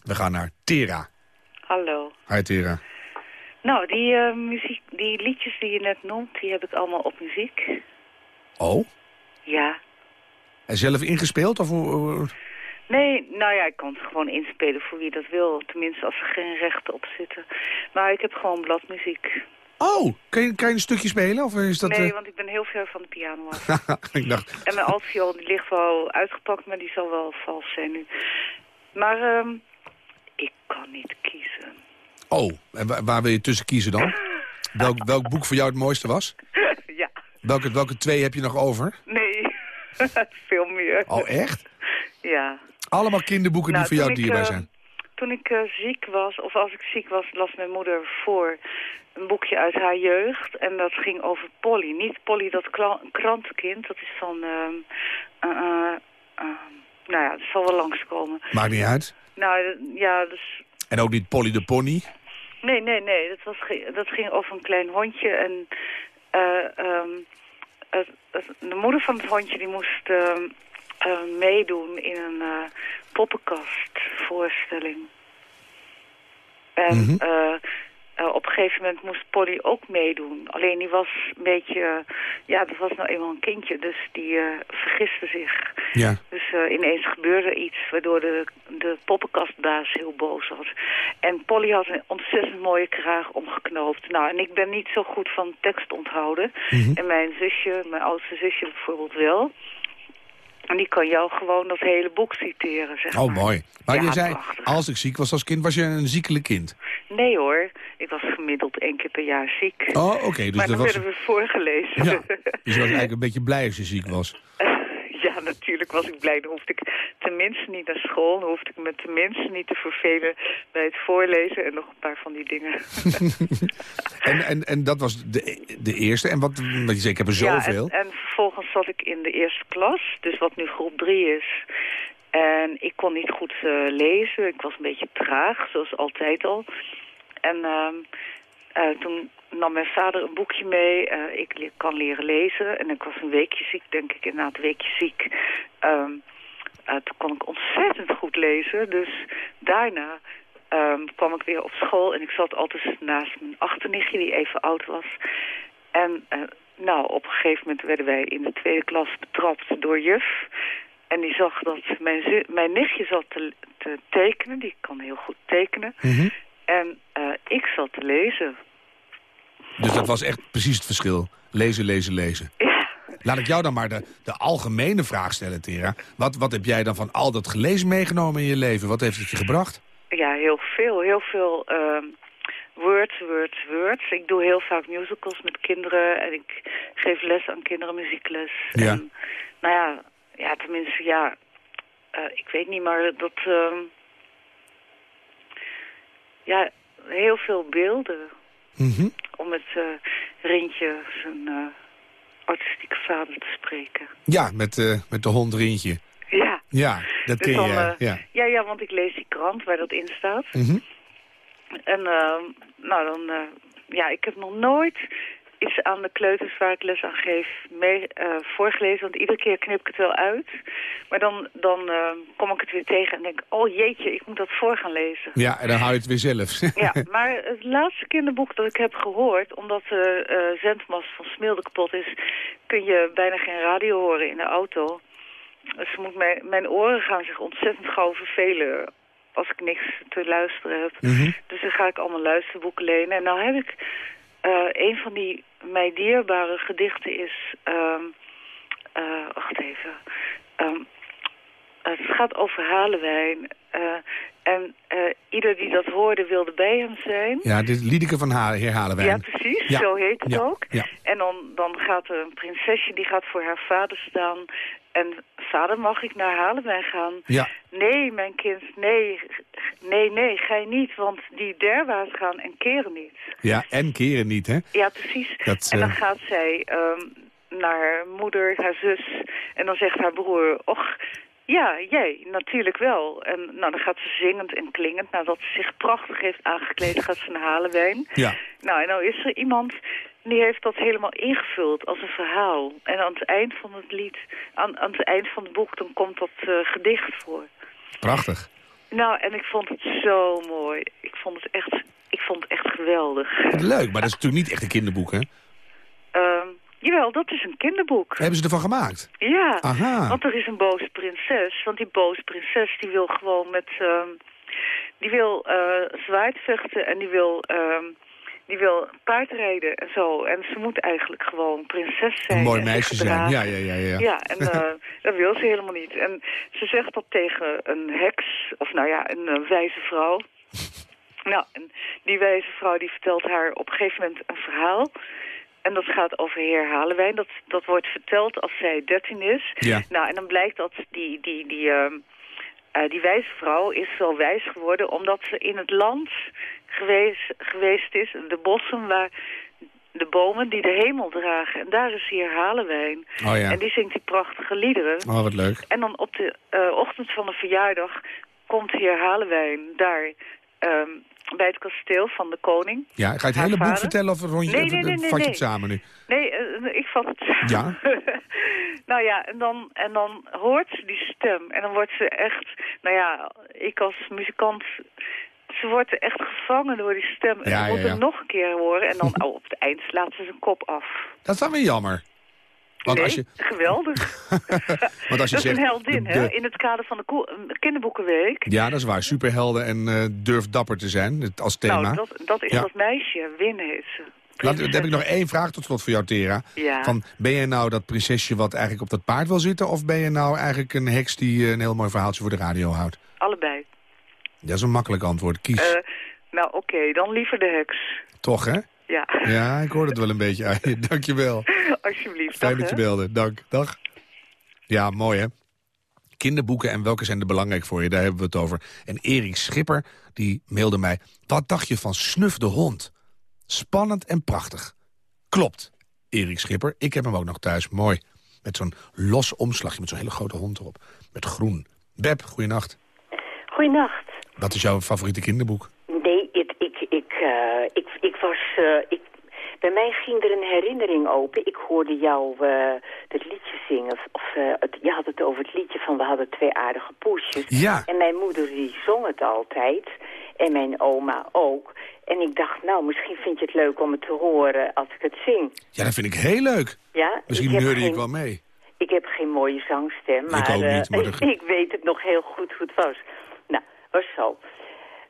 We gaan naar Tera. Hallo. Hi, Tera. Nou, die, eh, muziek, die liedjes die je net noemt, die heb ik allemaal op muziek. Oh, Ja. Zelf ingespeeld? Of, Nee, nou ja, ik kan het gewoon inspelen voor wie dat wil. Tenminste, als er geen rechten op zitten. Maar ik heb gewoon bladmuziek. oh, kan je, kan je een stukje spelen? Of is dat... nee, eh, want ik ben heel ver van de piano af. ik dacht, en mijn altviool die ligt wel uitgepakt, maar die zal wel vals zijn nu. Maar ehm, ik kan niet kiezen. oh, en wa- waar wil je tussen kiezen dan? welk, welk boek voor jou het mooiste was? ja, Welke, welke twee heb je nog over? nee. Veel meer. Oh, echt? Ja. Allemaal kinderboeken Nou, die voor jou ik, dierbaar eh, zijn. Toen ik eh, ziek was, of als ik ziek was, las mijn moeder voor een boekje uit haar jeugd. En dat ging over Polly. Niet Polly, dat krantenkind. Dat is van... eh, nou ja, dat zal wel langskomen. Maakt niet uit. Nou, ja, dus... En ook niet Polly de Pony. Nee, nee, nee. Dat, was, dat ging over een klein hondje. En het- eh, eh, de moeder van het hondje die moest ehm, eh, meedoen in een poppenkastvoorstelling. En mm eh, op een gegeven moment moest Polly ook meedoen. Alleen die was een beetje... ja, dat was nou eenmaal een kindje, dus die eh, vergiste zich. Ja. Dus eh, ineens gebeurde iets waardoor de, de poppenkastbaas heel boos was. En Polly had een ontzettend mooie kraag omgeknoopt. Nou, en ik ben niet zo goed van tekst onthouden. Mhm. En mijn zusje, mijn oudste zusje bijvoorbeeld wel. En die kan jou gewoon dat hele boek citeren, zeg Oh, maar. mooi. Maar Ja, je zei, prachtig. als ik ziek was als kind, was je een ziekelijk kind. Nee hoor, ik was gemiddeld één keer per jaar ziek. Oh, oké. dus maar dat dan was... werden we voorgelezen. Ja, dus je was eigenlijk een beetje blij als je ziek was. Natuurlijk was ik blij. Dan hoefde ik tenminste niet naar school. Dan hoefde ik me tenminste niet te vervelen bij het voorlezen. En nog een paar van die dingen. En, en, en dat was de, de eerste. En wat, want je zei, ik heb er zoveel. Ja, en, en vervolgens zat ik in de eerste klas. Dus wat nu groep drie is. En ik kon niet goed eh, lezen. Ik was een beetje traag, zoals altijd al. En ehm, eh, toen nam mijn vader een boekje mee. eh, ik kan leren lezen. En ik was een weekje ziek, denk ik, inderdaad een weekje ziek. Ehm, eh, toen kon ik ontzettend goed lezen. Dus daarna ehm, kwam ik weer op school. En ik zat altijd naast mijn achternichtje, die even oud was. En nou, op een gegeven moment werden wij in de tweede klas betrapt door juf. En die zag dat mijn, mijn nichtje zat te, te tekenen. Die kan heel goed tekenen. Mhm. En eh, ik zat te lezen. Dus dat was echt precies het verschil. Lezen, lezen, lezen. Ja. Laat ik jou dan maar de, de algemene vraag stellen, Tera. Wat, wat heb jij dan van al dat gelezen meegenomen in je leven? Wat heeft het je gebracht? Ja, heel veel. Heel veel ehm, words, words, words. Ik doe heel vaak musicals met kinderen. En ik geef les aan kinderen, muziekles. Ja. En, nou ja, ja, tenminste, ja... eh, ik weet niet, maar dat... ehm, ja, heel veel beelden. Mhm. Om met eh Rintje, zijn eh, artistieke vader, te spreken. Ja, met, eh, met de hond Rintje. Ja. Ja, dat Dus ken je. ja. ja, ja, want ik lees die krant waar dat in staat. Mhm. En ehm, nou dan, ja, ik heb nog nooit iets aan de kleuters waar ik les aan geef mee eh, voorgelezen. Want iedere keer knip ik het wel uit. Maar dan, dan ehm, kom ik het weer tegen en denk, oh jeetje, ik moet dat voor gaan lezen. ja, en dan hou je het weer zelf. Ja, maar het laatste kinderboek dat ik heb gehoord, omdat de eh zendmast van Smilde kapot is, kun je bijna geen radio horen in de auto. Dus moet mijn, mijn oren gaan zich ontzettend gauw vervelen als ik niks te luisteren heb. Mhm. Dus dan ga ik allemaal luisterboeken lenen. En nou heb ik eh, een van die mij dierbare gedichten is... ehm eh, wacht even. Ehm, het gaat over Halewijn. eh, en eh, ieder die dat hoorde wilde bij hem zijn. Ja, dit Liedeke van Ha- Heer Halewijn. Ja, precies. Ja. Zo heet het Ja. ook. Ja. En dan, dan gaat er een prinsesje, die gaat voor haar vader staan. En vader, mag ik naar Halewijn gaan? Ja. Nee, mijn kind, nee. Nee, nee, gij niet, want die derwaarts gaan en keren niet. ja, en keren niet, hè? Ja, precies. Dat, En dan eh, gaat zij ehm, naar haar moeder, haar zus. En dan zegt haar broer, och, ja, jij, natuurlijk wel. En nou, dan gaat ze zingend en klingend. Nadat ze zich prachtig heeft aangekleed, gaat ze naar Halenwijn. Ja. Nou, en nou is er iemand die heeft dat helemaal ingevuld als een verhaal. En aan het eind van het lied, aan, aan het eind van het boek, dan komt dat eh, gedicht voor. Prachtig. Nou, en ik vond het zo mooi. Ik vond het echt, ik vond het echt geweldig. Leuk, maar dat is natuurlijk niet echt een kinderboek, hè? Ehm, jawel, dat is een kinderboek. Hebben ze ervan gemaakt? Ja, Aha. want er is een boze prinses. Want die boze prinses die wil gewoon met... ehm, die wil eh zwaard vechten en die wil, ehm, die wil paardrijden en zo. En ze moet eigenlijk gewoon prinses zijn. Een mooi meisje zijn. Ja, ja, ja, ja. Ja, en eh, dat wil ze helemaal niet. En ze zegt dat tegen een heks, of nou ja, een eh, wijze vrouw. Nou, en die wijze vrouw die vertelt haar op een gegeven moment een verhaal. En dat gaat over heer Halewijn. Dat, dat wordt verteld als zij 13 is. Ja. Nou, en dan blijkt dat die, die, die, ehm, eh, die wijze vrouw is zo wijs geworden... omdat ze in het land geweest, geweest is, de bossen waar de bomen die de hemel dragen. En daar is hier Halewijn. Oh ja. En die zingt die prachtige liederen. Oh, wat leuk. En dan op de eh, ochtend van de verjaardag komt heer Halewijn daar ehm, bij het kasteel van de koning. Ja, ga je het hele boek vertellen of rond je, Nee, nee, nee, nee, vat je het samen nu? Nee, eh, ik vat het samen. Ja. nou ja, en dan, en dan hoort ze die stem. En dan wordt ze echt... Nou ja, ik als muzikant Ze wordt echt gevangen door die stem. En Ja, ze moet ja, nog een keer horen. En dan oh, op het eind slaat ze zijn kop af. Dat is dan weer jammer. Want nee, als je, geweldig. want als je dat is een heldin, hè? In het kader van de eh, kinderboekenweek. Ja, dat is waar. Superhelden en eh, durf dapper te zijn als thema. Nou, dat, dat is Ja. dat meisje. Win heet ze. Laat, dan heb ik nog één vraag tot slot voor jou, Tera. Ja. Van, ben je nou dat prinsesje wat eigenlijk op dat paard wil zitten... of ben je nou eigenlijk een heks die eh, een heel mooi verhaaltje voor de radio houdt? Allebei. Dat is een makkelijk antwoord. Kies. Nou, oké, dan liever de heks. Toch, hè? Ja, Ja, ik hoor het wel een beetje aan je. Dankjewel. alsjeblieft. Fijn Dag, dat je belde. Dank. Dag. Ja, mooi hè. Kinderboeken en welke zijn er belangrijk voor je? Daar hebben we het over. En Erik Schipper, die mailde mij... Wat dacht je van Snuf de hond? Spannend en prachtig. Klopt, Erik Schipper. Ik heb hem ook nog thuis. Mooi. Met zo'n los omslagje, met zo'n hele grote hond erop. Met groen. Beb, goeienacht. Goeienacht. Wat is jouw favoriete kinderboek? Nee, ik, ik, ik, eh, ik, ik was... eh, ik, bij mij ging er een herinnering open. Ik hoorde jou eh het liedje zingen. Of, eh, het, je had het over het liedje van we hadden twee aardige poesjes. Ja. En mijn moeder die zong het altijd. En mijn oma ook. En ik dacht, nou, misschien vind je het leuk om het te horen als ik het zing. Ja, dat vind ik heel leuk. Ja? Misschien ik neurde ik geen- wel mee. Ik heb geen mooie zangstem, maar, niet, ik weet het nog heel goed hoe het was. Nou, was zo.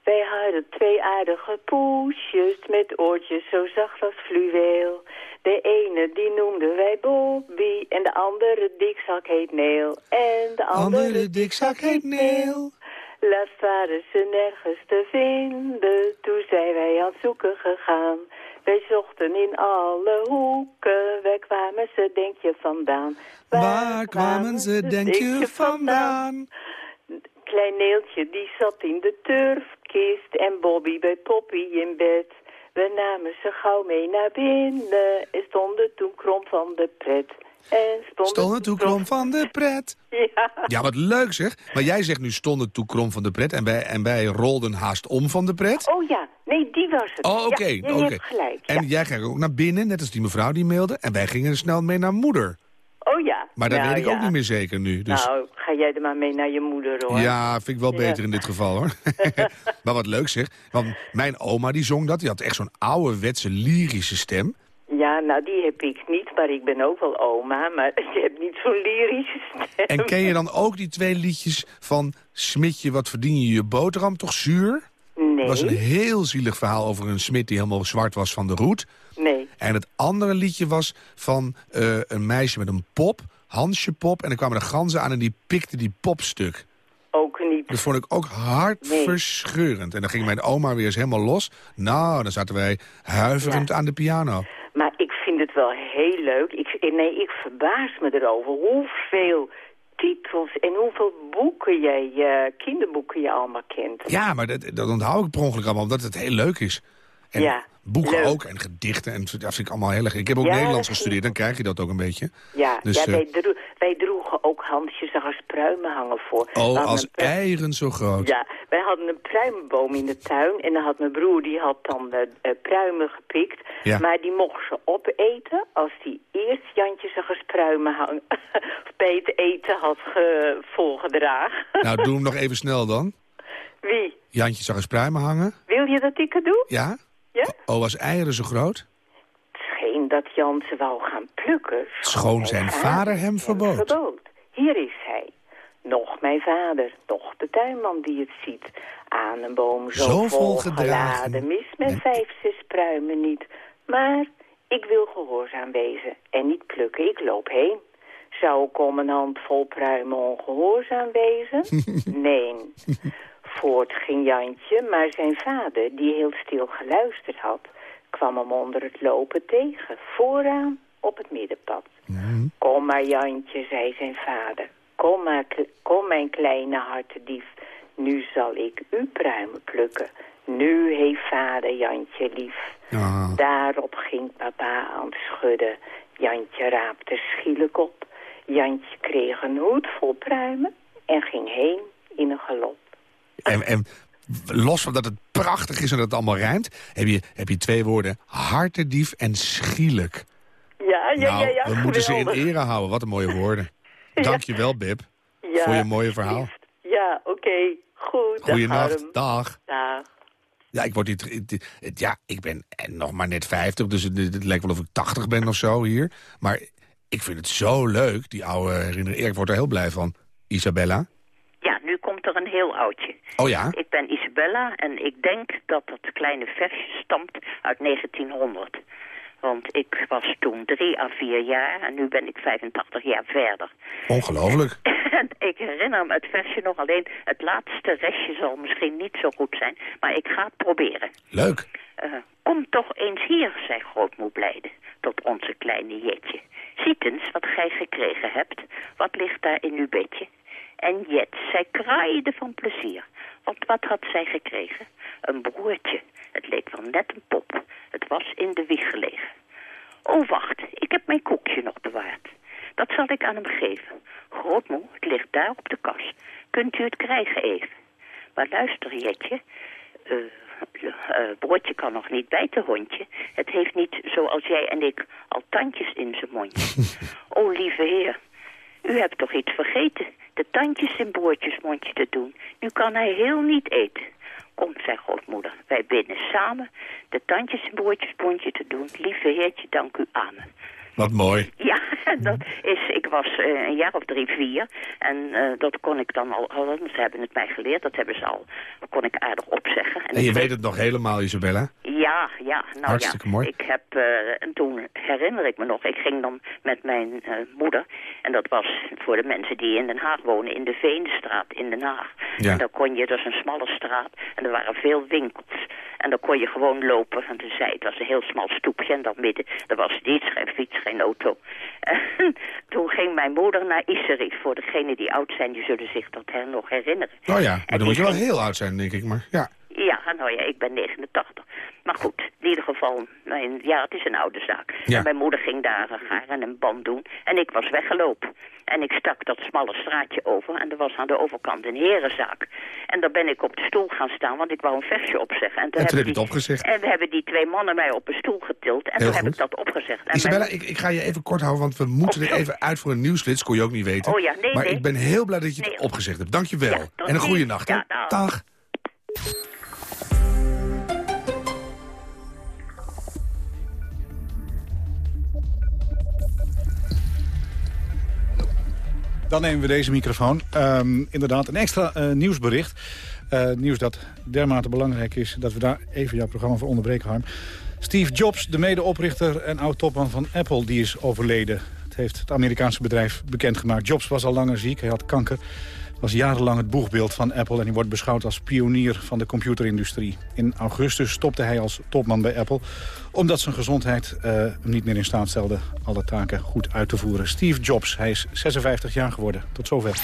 Wij hadden twee aardige poesjes met oortjes zo zacht als fluweel. De ene die noemden wij Bobby en de andere dikzak heet Neel. En de andere, dikzak heet Neel. Laatst waren ze nergens te vinden, toen zijn wij aan het zoeken gegaan. Wij zochten in alle hoeken, waar kwamen ze denk je vandaan? Waar kwamen ze, denk je, vandaan? Klein Neeltje die zat in de turfkist en Bobby bij Poppy in bed. We namen ze gauw mee naar binnen en stonden toen krom van de pret. En stonden, Stonden toe krom van de pret. Ja, Ja, wat leuk zeg. Maar jij zegt nu stonden toe krom van de pret en wij, en wij rolden haast om van de pret. oh ja, nee die was het. Oh, oké. Ja, je hebt gelijk. En ja. jij ging ook naar binnen, net als die mevrouw die mailde. En wij gingen er snel mee naar moeder. Maar dat Nou, weet ik ja. ook niet meer zeker nu. Dus Nou, ga jij er maar mee naar je moeder hoor. ja, vind ik wel beter Ja. in dit geval hoor. maar wat leuk zeg. Want mijn oma die zong dat. Die had echt zo'n ouderwetse lyrische stem. Ja, nou die heb ik niet, maar ik ben ook wel oma, maar je hebt niet zo'n lyrische stem. En ken je dan ook die twee liedjes van Smitje, wat verdien je je boterham toch zuur? Nee, Dat was een heel zielig verhaal over een smid die helemaal zwart was van de roet. nee. En het andere liedje was van eh, een meisje met een pop, Hansje pop. En dan kwamen er ganzen aan en die pikte die popstuk. Ook niet. Dat vond ik ook hartverscheurend. En dan ging mijn oma weer eens helemaal los. Nou, dan zaten wij huiverend aan de piano. Maar ik vind het wel heel leuk. Ik, nee, ik verbaas me erover hoeveel titels en hoeveel boeken jij, eh, kinderboeken je allemaal kent. Ja, maar dat, dat onthoud ik per ongeluk allemaal, omdat het heel leuk is. En Ja, boeken leuk. ook, en gedichten. En dat vind ik allemaal heel erg. Ik heb ook Ja, Nederlands gestudeerd, dan krijg je dat ook een beetje. Ja, Dus, ja eh, wij, dro- wij droegen ook handjes als pruimen hangen voor. Oh, als eieren zo groot. Ja, wij hadden een pruimenboom in de tuin en dan had mijn broer, die had dan eh, pruimen gepikt. Ja. Maar die mocht ze opeten als die eerst Jantje zag als pruimen hangen, bij het eten had ge, volgedragen. Nou, doe hem nog even snel dan. Wie? Jantje zag eens pruimen hangen. Wil je dat ik het doe? Ja? Ja? Oh, als eieren zo groot? Het scheen dat Jan ze wou gaan plukken. Schoon zijn vader hem verbood. Hier is hij. Nog mijn vader, nog de tuinman die het ziet. Aan een boom zo, Zo vol geladen, mis met En- vijf, zes pruimen niet. Maar ik wil gehoorzaam wezen en niet plukken, ik loop heen. Zou ik om een hand vol pruimen ongehoorzaam wezen? nee. Voort ging Jantje, maar zijn vader, die heel stil geluisterd had... kwam hem onder het lopen tegen, vooraan op het middenpad. Kom maar, Jantje, zei zijn vader. Kom maar, kom mijn kleine hartedief. Nu zal ik uw pruimen plukken. Nu heeft vader Jantje lief. Ah. Daarop ging papa aan het schudden. Jantje raapte schielijk op. Jantje kreeg een hoed vol pruimen en ging heen in een galop. En, en los van dat het prachtig is en dat het allemaal rijmt... heb je, heb je twee woorden, hartedief en schielijk. Ja, ja, nou, ja, ja, we moeten ze in ere houden. Wat een mooie woorden. Dank je wel, Bib, Ja, voor je mooie verhaal. Ja, oké. Goed. dag, Goeienacht. Dag. Dag. Ja, ik, word het- ja, ik ben nog maar net 50, dus het, het lijkt wel of ik 80 ben of zo hier. Maar ik vind het zo leuk, die oude herinnering. Ik word er heel blij van. Isabella? Er een heel oudje. Oh ja? Ik ben Isabella en ik denk dat het kleine versje stamt uit 1900. Want ik was toen drie à vier jaar en nu ben ik 85 jaar verder. Ongelooflijk. En ik herinner me het versje nog alleen. Het laatste restje zal misschien niet zo goed zijn, maar ik ga het proberen. Leuk. Eh, kom toch eens hier, zei grootmoe blijde, tot onze kleine Jetje. Ziet eens wat gij gekregen hebt. Wat ligt daar in uw bedje? En Jet, zij kraaide van plezier. Want wat had zij gekregen? Een broertje. Het leek wel net een pop. Het was in de wieg gelegen. Oh, wacht, ik heb mijn koekje nog bewaard. Dat zal ik aan hem geven. Grootmoe, het ligt daar op de kas. Kunt u het krijgen even? Maar luister, Jetje. Eh, broodje kan nog niet bijten, hondje. Het heeft niet, zoals jij en ik, al tandjes in zijn mondje. oh, lieve heer, u hebt toch iets vergeten? De tandjes in broodjes mondje te doen. Nu kan hij heel niet eten. Kom, zei grootmoeder, wij binnen samen de tandjes in broodjes mondje te doen. Lieve heertje, dank u me. Wat mooi. Ja, dat is, ik was eh, een jaar of drie, vier. En eh, dat kon ik dan al, al, ze hebben het mij geleerd, dat hebben ze al, kon ik aardig opzeggen. En je weet het nog helemaal, Isabella? Ja, ja, nou Hartstikke ja. mooi. Ik heb, eh, en toen herinner ik me nog, ik ging dan met mijn moeder. En dat was voor de mensen die in Den Haag wonen, in de Veenstraat in Den Haag. Ja. En daar kon je, dat is een smalle straat, en er waren veel winkels. En dan kon je gewoon lopen. En toen zei het was een heel smal stoepje. En dan midden, er was niets, geen fiets, geen auto. En toen ging mijn moeder naar Isserie. Voor degenen die oud zijn, die zullen zich dat her nog herinneren. Oh ja, maar En dan moet je wel heel oud zijn, denk ik. Maar ja. Ja, nou ja, ik ben 89. Maar goed, in ieder geval, mijn, ja, het is een oude zaak. Ja. En mijn moeder ging daar en een band doen. En ik was weggelopen. En ik stak dat smalle straatje over. En er was aan de overkant een herenzaak. En daar ben ik op de stoel gaan staan, want ik wou een versje opzeggen. En toen hebben heb je die- het opgezegd. En we hebben die twee mannen mij op een stoel getild. En Heel toen heb ik dat opgezegd. En Isabella, mijn- ik, ik ga je even kort houden, want we moeten Oh, er even uit voor een nieuwsflits. Kon je ook niet weten. Oh ja, nee, maar nee. ik ben heel blij dat je het Nee. opgezegd hebt. Dank je wel. Ja, en een goede nacht, hè? Ja, dag. Dan nemen we deze microfoon. Ehm, inderdaad, een extra eh, nieuwsbericht. Eh, nieuws dat dermate belangrijk is dat we daar even jouw programma voor onderbreken, Harm. Steve Jobs, de medeoprichter en oud-topman van Apple, die is overleden. Het heeft het Amerikaanse bedrijf bekendgemaakt. Jobs was al langer ziek, hij had kanker. Was jarenlang het boegbeeld van Apple en hij wordt beschouwd als pionier van de computerindustrie. In augustus stopte hij als topman bij Apple, omdat zijn gezondheid eh, hem niet meer in staat stelde alle taken goed uit te voeren. Steve Jobs, hij is 56 jaar geworden. Tot zover.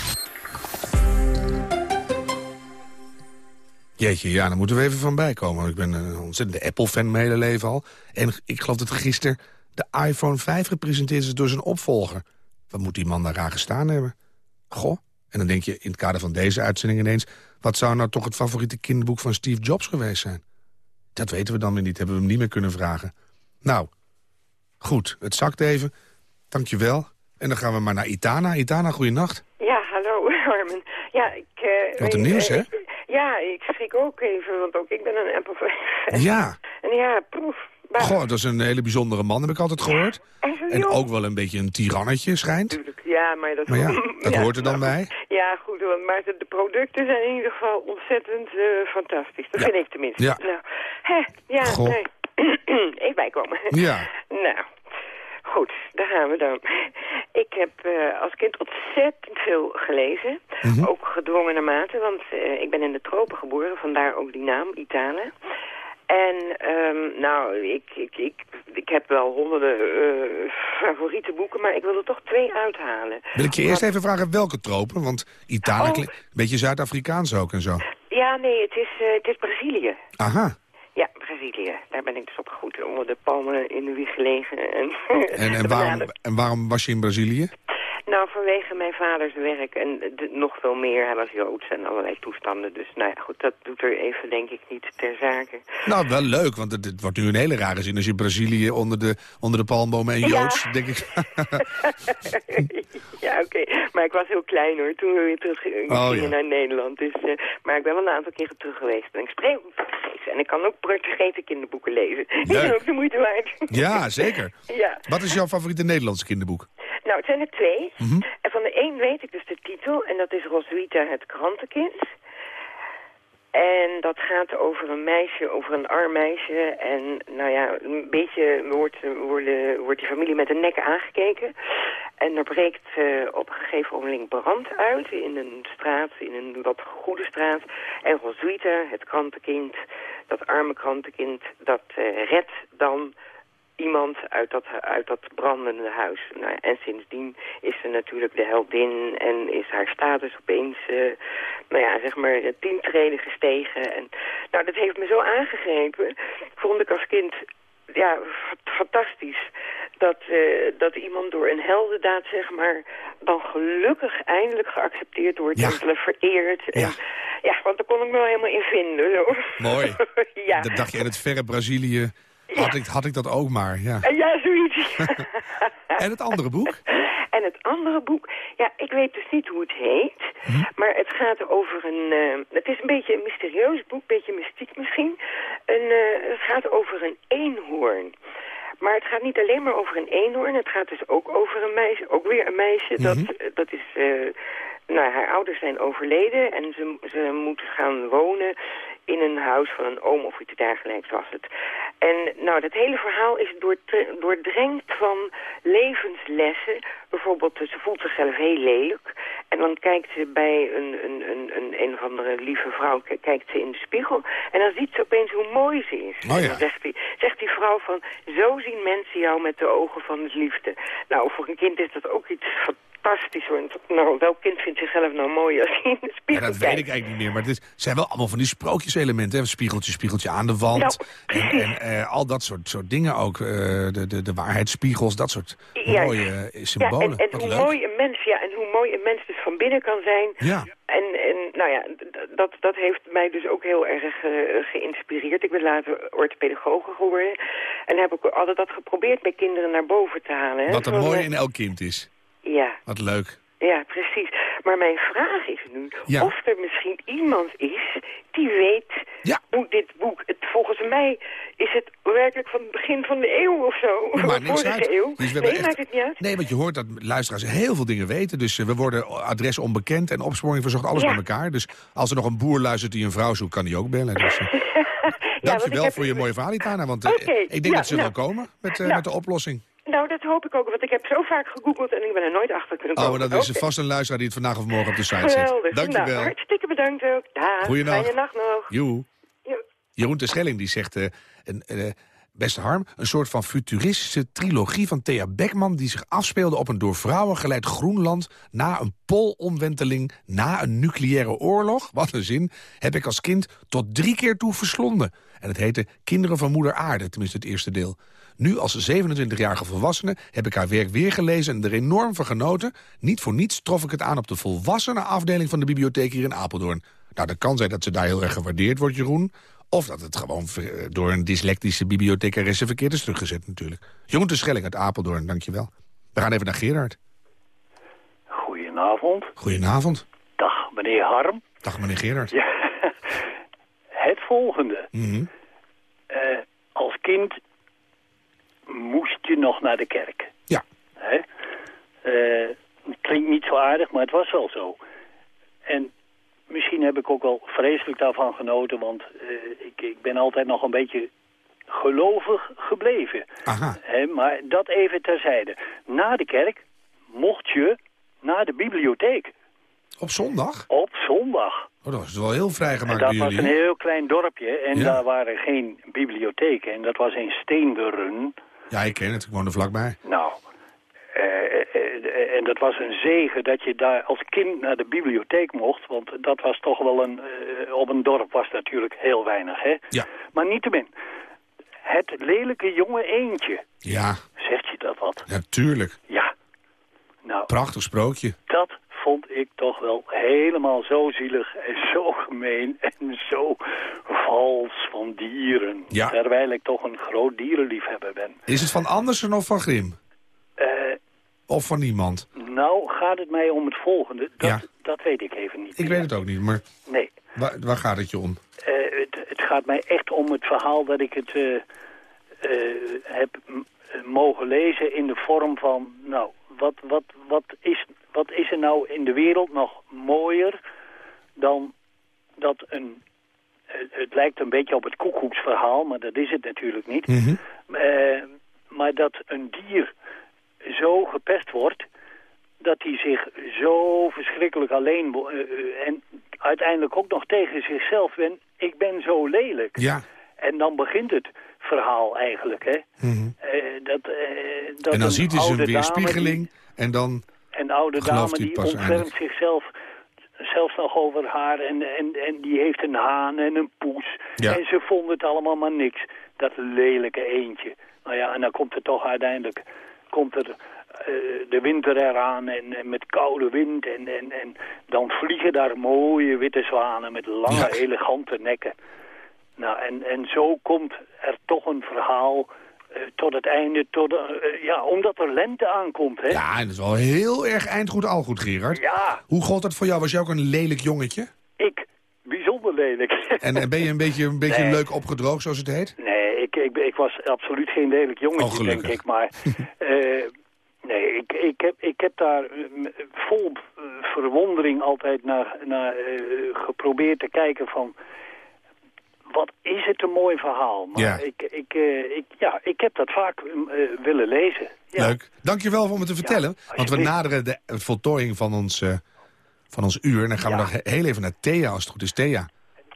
Jeetje, ja, daar moeten we even van bijkomen. Ik ben een ontzettende Apple-fan mijn hele leven al. En ik geloof dat gisteren de iPhone 5 gepresenteerd is door zijn opvolger. Wat moet die man daar raar gestaan hebben? Goh, en dan denk je in het kader van deze uitzending ineens... wat zou nou toch het favoriete kinderboek van Steve Jobs geweest zijn? Dat weten we dan weer niet, hebben we hem niet meer kunnen vragen. Nou, goed, het zakt even. Dank je wel. En dan gaan we maar naar Itana. Itana, goeienacht. Ja, hallo, Armin. Ja, ik... eh, Wat een nieuws, eh, hè? ik- Ja, ik schrik ook even, want ook ik ben een Apple-fan. Ja, En ja, proef. Maar, goh, dat is een hele bijzondere man, heb ik altijd gehoord. en zo En jong. ook wel een beetje een tirannetje, schijnt. Natuurlijk, ja, maar dat... Maar ja, dat Ja, hoort er dan nou, bij. Ja, goed, hoor, maar de, de producten zijn in ieder geval ontzettend eh, fantastisch. Dat vind ik tenminste. Ja. Nou, hè, ja, Goh. nee. Even bijkomen. Ja. Nou, goed, daar gaan we dan. Ik heb eh, als kind ontzettend veel gelezen. Mhm. Ook gedwongen naarmate, want eh, ik ben in de tropen geboren. Vandaar ook die naam, Italië. En ehm, nou, ik, ik, ik, ik heb wel honderden eh, favoriete boeken, maar ik wil er toch twee uithalen. Wil ik je eerst even vragen welke tropen? Want Italië Oh. een beetje Zuid-Afrikaans ook en zo. Ja, nee, het is, eh, het is Brazilië. Aha. Ja, Brazilië. Daar ben ik dus opgegroeid. Onder de palmen in de wieg gelegen. En, En, en, waarom, en waarom was je in Brazilië? Nou, vanwege mijn vaders werk en de- nog veel meer. Hij was Joods en allerlei toestanden. Dus nou ja, goed, dat doet er even denk ik niet ter zake. Nou, wel leuk, want het, het wordt nu een hele rare zin... als je Brazilië onder de, onder de palmbomen en Ja. Joods, denk ik... ja, oké. Maar ik was heel klein hoor, toen we weer terug gingen Oh, ja. naar Nederland. Dus, eh, maar ik ben wel een aantal keren terug geweest. En ik spreek ook Portugees. En ik kan ook Portugese kinderboeken lezen. Zijn ook de moeite waard. ja, zeker. ja. Wat is jouw favoriete Nederlandse kinderboek? Nou, het zijn er twee. Mhm. En van de een weet ik dus de titel. En dat is Roswitha het krantenkind. En dat gaat over een meisje, over een arm meisje. En nou ja, een beetje wordt, worden, wordt die familie met de nek aangekeken. En er breekt eh, op een gegeven moment brand uit in een straat, in een wat goede straat. En Roswitha, het krantenkind, dat arme krantenkind, dat eh, redt dan iemand uit dat, uit dat brandende huis. Nou ja, en sindsdien is ze natuurlijk de heldin en is haar status opeens, eh, nou ja, zeg maar, eh, tien treden gestegen. En, nou, dat heeft me zo aangegrepen. Vond ik als kind, ja, fantastisch. Dat, eh, dat iemand door een heldendaad, zeg maar, dan gelukkig eindelijk geaccepteerd wordt Ja. en vereerd. En, ja, want daar kon ik me wel helemaal in vinden. Zo. Mooi. ja. Dat dacht je in het verre Brazilië. Had, ik, had ik dat ook maar, ja. Eh, Ja, zoiets. En het andere boek? En het andere boek, ja, ik weet dus niet hoe het heet. Hm? Maar het gaat over een... eh, het is een beetje een mysterieus boek, een beetje mystiek misschien. Een, eh, het gaat over een eenhoorn. Maar het gaat niet alleen maar over een eenhoorn. Het gaat dus ook over een meisje, ook weer een meisje. Dat, eh, dat is... nou, haar ouders zijn overleden en ze, ze moet gaan wonen in een huis van een oom of iets dergelijks was het. En nou, dat hele verhaal is doordre- doordrenkt van levenslessen. Bijvoorbeeld, ze voelt zichzelf heel lelijk. En dan kijkt ze bij een, een, een, een, een of andere lieve vrouw, kijkt ze in de spiegel. En dan ziet ze opeens hoe mooi ze is. Oh ja. En dan zegt die, zegt die vrouw van, zo zien mensen jou met de ogen van het liefde. Nou, voor een kind is dat ook iets fantastisch. Want, nou, welk kind vindt zichzelf nou mooi als hij in de Ja, spiegel dat kijkt? weet ik eigenlijk niet meer. Maar het, is, zijn wel allemaal van die sprookjeselementen. Hè? Spiegeltje, spiegeltje aan de wand. Nou, en en eh, al dat soort, soort dingen ook. eh, de, de, de waarheidsspiegels, dat soort Ja, mooie eh, symbolen. Ja, en, hoe leuk. mooi een mens, ja, en hoe mooi een mens dus van binnen kan zijn. Ja. En, en nou ja, dat, dat heeft mij dus ook heel erg geïnspireerd. Ik ben later orthopedagoge geworden. En heb ik altijd dat geprobeerd bij kinderen naar boven te halen. Hè? Wat er mooi in elk kind is. Ja, Wat leuk. ja, precies. Maar mijn vraag is nu Ja. of er misschien iemand is die weet hoe dit boek... Het, volgens mij is het werkelijk van het begin van de eeuw of zo. Maakt niks uit. eeuw. Dus nee, echt- maakt het niet uit. Nee, want je hoort dat luisteraars heel veel dingen weten. Dus eh, we worden adres onbekend en opsporing verzocht alles Ja. bij elkaar. Dus als er nog een boer luistert die een vrouw zoekt, kan die ook bellen. Dus, want dankjewel ik heb- voor je mooie verhaal, Itana. Want eh, ik denk nou, dat ze nou. wel komen met, Nou. met de oplossing. Nou, dat hoop ik ook, want ik heb zo vaak gegoogeld en ik ben er nooit achter kunnen Oh, komen. maar dat is Oké. vast een luisteraar die het vandaag of morgen op de site zet. Geweldig. Dankjewel. Nou, hartstikke bedankt ook. Dag. Goeienacht. Fijne nacht nog. Joe. Jo. Jeroen de Schelling die zegt... eh, een, eh, beste Harm, een soort van futuristische trilogie van Thea Beckman... die zich afspeelde op een door vrouwen geleid Groenland... na een polomwenteling, na een nucleaire oorlog... wat een zin, heb ik als kind tot drie keer toe verslonden. En het heette Kinderen van Moeder Aarde, tenminste het eerste deel. Nu als 27-jarige volwassene heb ik haar werk weer gelezen... en er enorm van genoten. Niet voor niets trof ik het aan op de volwassenenafdeling... van de bibliotheek hier in Apeldoorn. Nou, dat kan zijn dat ze daar heel erg gewaardeerd wordt, Jeroen... Of dat het gewoon door een dyslectische bibliothecaresse verkeerd is teruggezet natuurlijk. Jeroen de Schelling uit Apeldoorn, dankjewel. We gaan even naar Gerard. Goedenavond. Goedenavond. Dag, meneer Harm. Dag meneer Gerard. Ja. Het volgende. Mhm. Eh, als kind moest je nog naar de kerk. Ja. Hè? Eh, het klinkt niet zo aardig, maar het was wel zo. En misschien heb ik ook wel vreselijk daarvan genoten, want eh, ik, ik ben altijd nog een beetje gelovig gebleven. Aha. Hè, maar dat even terzijde. Na de kerk mocht je naar de bibliotheek. Op zondag? Op zondag. Oh, dat is wel heel vrijgemaakt dat was een heel klein dorpje en Ja. daar waren geen bibliotheken. En dat was in Steenburen. Ja, ik ken het. Ik woon er vlakbij. Nou, eh, eh, eh, en dat was een zegen dat je daar als kind naar de bibliotheek mocht. Want dat was toch wel een... op een dorp was natuurlijk heel weinig, hè? Ja. Maar niettemin. Het lelijke jonge eendje. Ja, Zegt je dat wat? natuurlijk. Ja. Nou, Prachtig sprookje. Dat vond ik toch wel helemaal zo zielig en zo gemeen en zo vals van dieren. Ja. Terwijl ik toch een groot dierenliefhebber ben. Is het van Andersen of van Grim? Eh, Of van niemand? nou gaat het mij om het volgende. Dat, Ja. dat weet ik even niet. Ik weet het ook niet, maar Nee. waar, waar gaat het je om? Eh, het, het gaat mij echt om het verhaal dat ik het eh, heb mogen lezen in de vorm van... Nou, wat, wat, wat, is, wat is er nou in de wereld nog mooier dan dat een... het lijkt een beetje op het koekoeksverhaal, maar dat is het natuurlijk niet. Eh, maar dat een dier zo gepest wordt dat hij zich zo verschrikkelijk alleen... eh, eh, en uiteindelijk ook nog tegen zichzelf ben... ik ben zo lelijk. Ja. En dan begint het verhaal eigenlijk, hè. Eh, dat, eh, dat en dan ziet hij zijn weerspiegeling en dan... die- Een oude gelooft dame die ontfermt zichzelf zelfs nog over haar. En, en, en die heeft een haan en een poes. Ja. En ze vonden het allemaal maar niks. Dat lelijke eendje. Nou ja, en dan komt er toch uiteindelijk... Komt er eh, de winter eraan en, en met koude wind. En, en, en dan vliegen daar mooie witte zwanen met lange, Ja. elegante nekken. Nou, en, en zo komt er toch een verhaal tot het einde. Tot, eh, eh, ja, omdat er lente aankomt, hè. Ja, en dat is wel heel erg eindgoed al goed, Gerard. Ja. Hoe gold dat voor jou? Was jij ook een lelijk jongetje? Ik, bijzonder lelijk. En, en ben je een beetje, een beetje Nee. leuk opgedroogd, zoals het heet? Nee, ik, ik, ik was absoluut geen lelijk Oh, jongetje, gelukkig. denk ik. Maar eh, nee, ik, ik, heb, ik heb daar eh, vol eh, verwondering altijd naar, naar eh, geprobeerd te kijken van... Wat is het een mooi verhaal. Maar Ja. ik, ik, eh, ik, ja, ik heb dat vaak eh, willen lezen. Ja. Leuk. Dankjewel voor me te vertellen. want we naderen de voltooiing van ons, eh, van ons uur. En dan gaan we nog he- heel even naar Thea, als het goed is. Thea,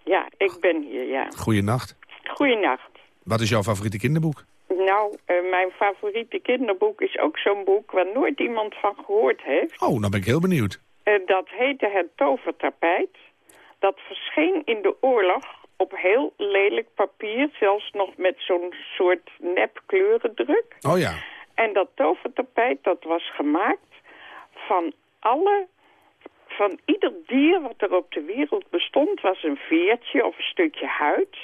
Ja, ik ben hier, ja. goeienacht. Goeienacht. Wat is jouw favoriete kinderboek? Nou, mijn favoriete kinderboek is ook zo'n boek waar nooit iemand van gehoord heeft. Oh, dan ben ik heel benieuwd. Dat heette Het Tovertapijt. Dat verscheen in de oorlog op heel lelijk papier, zelfs nog met zo'n soort nep kleurendruk. Oh ja. En dat tovertapijt, dat was gemaakt van alle... Van ieder dier wat er op de wereld bestond, was een veertje of een stukje huid.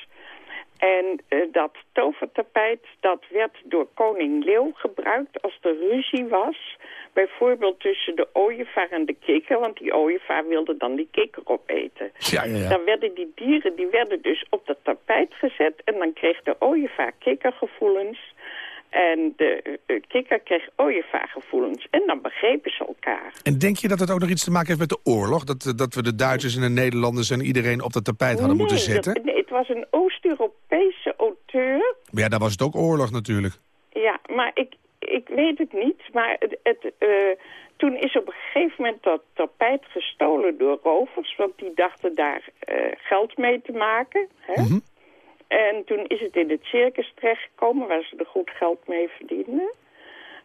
En eh, dat tovertapijt, dat werd door koning Leeuw gebruikt als er ruzie was. Bijvoorbeeld tussen de ooievaar en de kikker, want die ooievaar wilde dan die kikker opeten. Ja, ja, ja. Dan werden die dieren, die werden dus op dat tapijt gezet en dan kreeg de ooievaar kikkergevoelens. En de eh, kikker kreeg ooievaargevoelens. En dan begrepen ze elkaar. En denk je dat het ook nog iets te maken heeft met de oorlog? Dat, eh, dat we de Duitsers en de Nederlanders en iedereen op dat tapijt hadden moeten zetten? dat- nee, het was een Oost-Europese auteur. Maar ja, daar was het ook oorlog natuurlijk. Ja, maar ik, ik weet het niet. Maar het, het, eh, toen is op een gegeven moment dat tapijt gestolen door rovers. Want die dachten daar eh, geld mee te maken. Hè? En toen is het in het circus terechtgekomen waar ze er goed geld mee verdienden.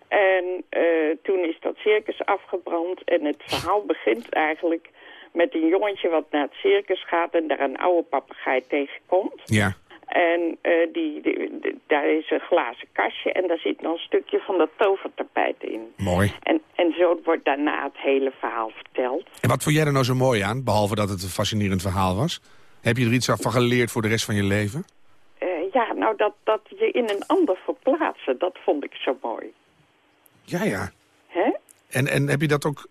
En eh, toen is dat circus afgebrand. En het verhaal begint eigenlijk met een jongetje wat naar het circus gaat... en daar een oude papegaai tegenkomt. Ja. En eh, die, die- die- daar is een glazen kastje en daar zit nog een stukje van dat tovertapijt in. Mooi. En, en zo wordt daarna het hele verhaal verteld. En wat vond jij er nou zo mooi aan, behalve dat het een fascinerend verhaal was? Heb je er iets van geleerd voor de rest van je leven? Eh, ja, nou dat, dat je in een ander verplaatsen, dat vond ik zo mooi. Ja, ja. Hè? En, en heb je dat ook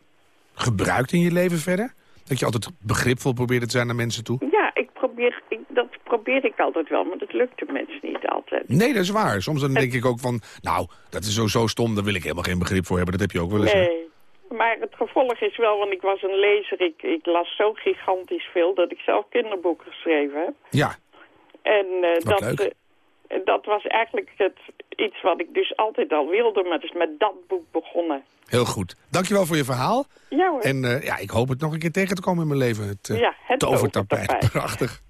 gebruikt in je leven verder? Dat je altijd begripvol probeerde te zijn naar mensen toe? Ja, ik probeer, ik, dat probeer ik altijd wel, maar dat lukt de mensen niet altijd. Nee, dat is waar. Soms dan denk ik ook van, nou, dat is zo, zo stom, daar wil ik helemaal geen begrip voor hebben. Dat heb je ook wel eens. hè? Nee. Maar het gevolg is wel, want ik was een lezer, ik, ik las zo gigantisch veel dat ik zelf kinderboeken geschreven heb. Ja, En eh, dat, leuk. Eh, dat was eigenlijk het, iets wat ik dus altijd al wilde, maar het is met dat boek begonnen. heel goed. Dankjewel voor je verhaal. Ja hoor. En eh, ja, ik hoop het nog een keer tegen te komen in mijn leven. Het, eh, Ja, het tovertapijt. tovertapijt. Prachtig.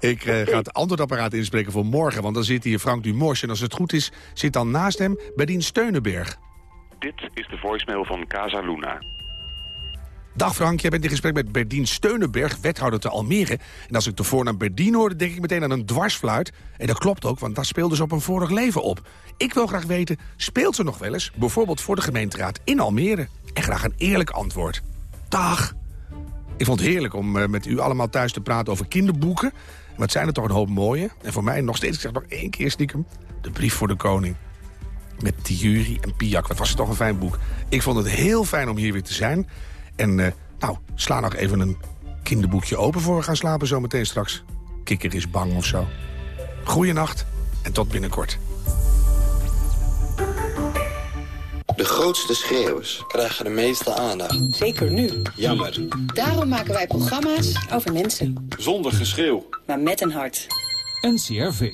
Ik eh, ga het antwoordapparaat inspreken voor morgen, want dan zit hier Frank Dumors. En als het goed is, zit dan naast hem Bedien Steunenberg. Dit is de voicemail van Casa Luna. Dag Frank, jij bent in gesprek met Berdien Steunenberg, wethouder te Almere. En als ik de voornaam Berdien hoorde, denk ik meteen aan een dwarsfluit. En dat klopt ook, want daar speelde ze op een vorig leven op. Ik wil graag weten, speelt ze nog wel eens, bijvoorbeeld voor de gemeenteraad in Almere? En graag een eerlijk antwoord. Dag! Ik vond het heerlijk om eh, met u allemaal thuis te praten over kinderboeken. Wat zijn er toch een hoop mooie. En voor mij nog steeds, ik zeg nog één keer stiekem... De Brief voor de Koning. Met Thierry en Piak. Wat was het toch een fijn boek. Ik vond het heel fijn om hier weer te zijn. En uh, nou, sla nog even een kinderboekje open voor we gaan slapen zometeen straks. Kikker is bang of zo. Goeienacht en tot binnenkort. De grootste schreeuwers krijgen de meeste aandacht. Zeker nu. Jammer. Daarom maken wij programma's over mensen. Zonder geschreeuw. Maar met een hart. NCRV.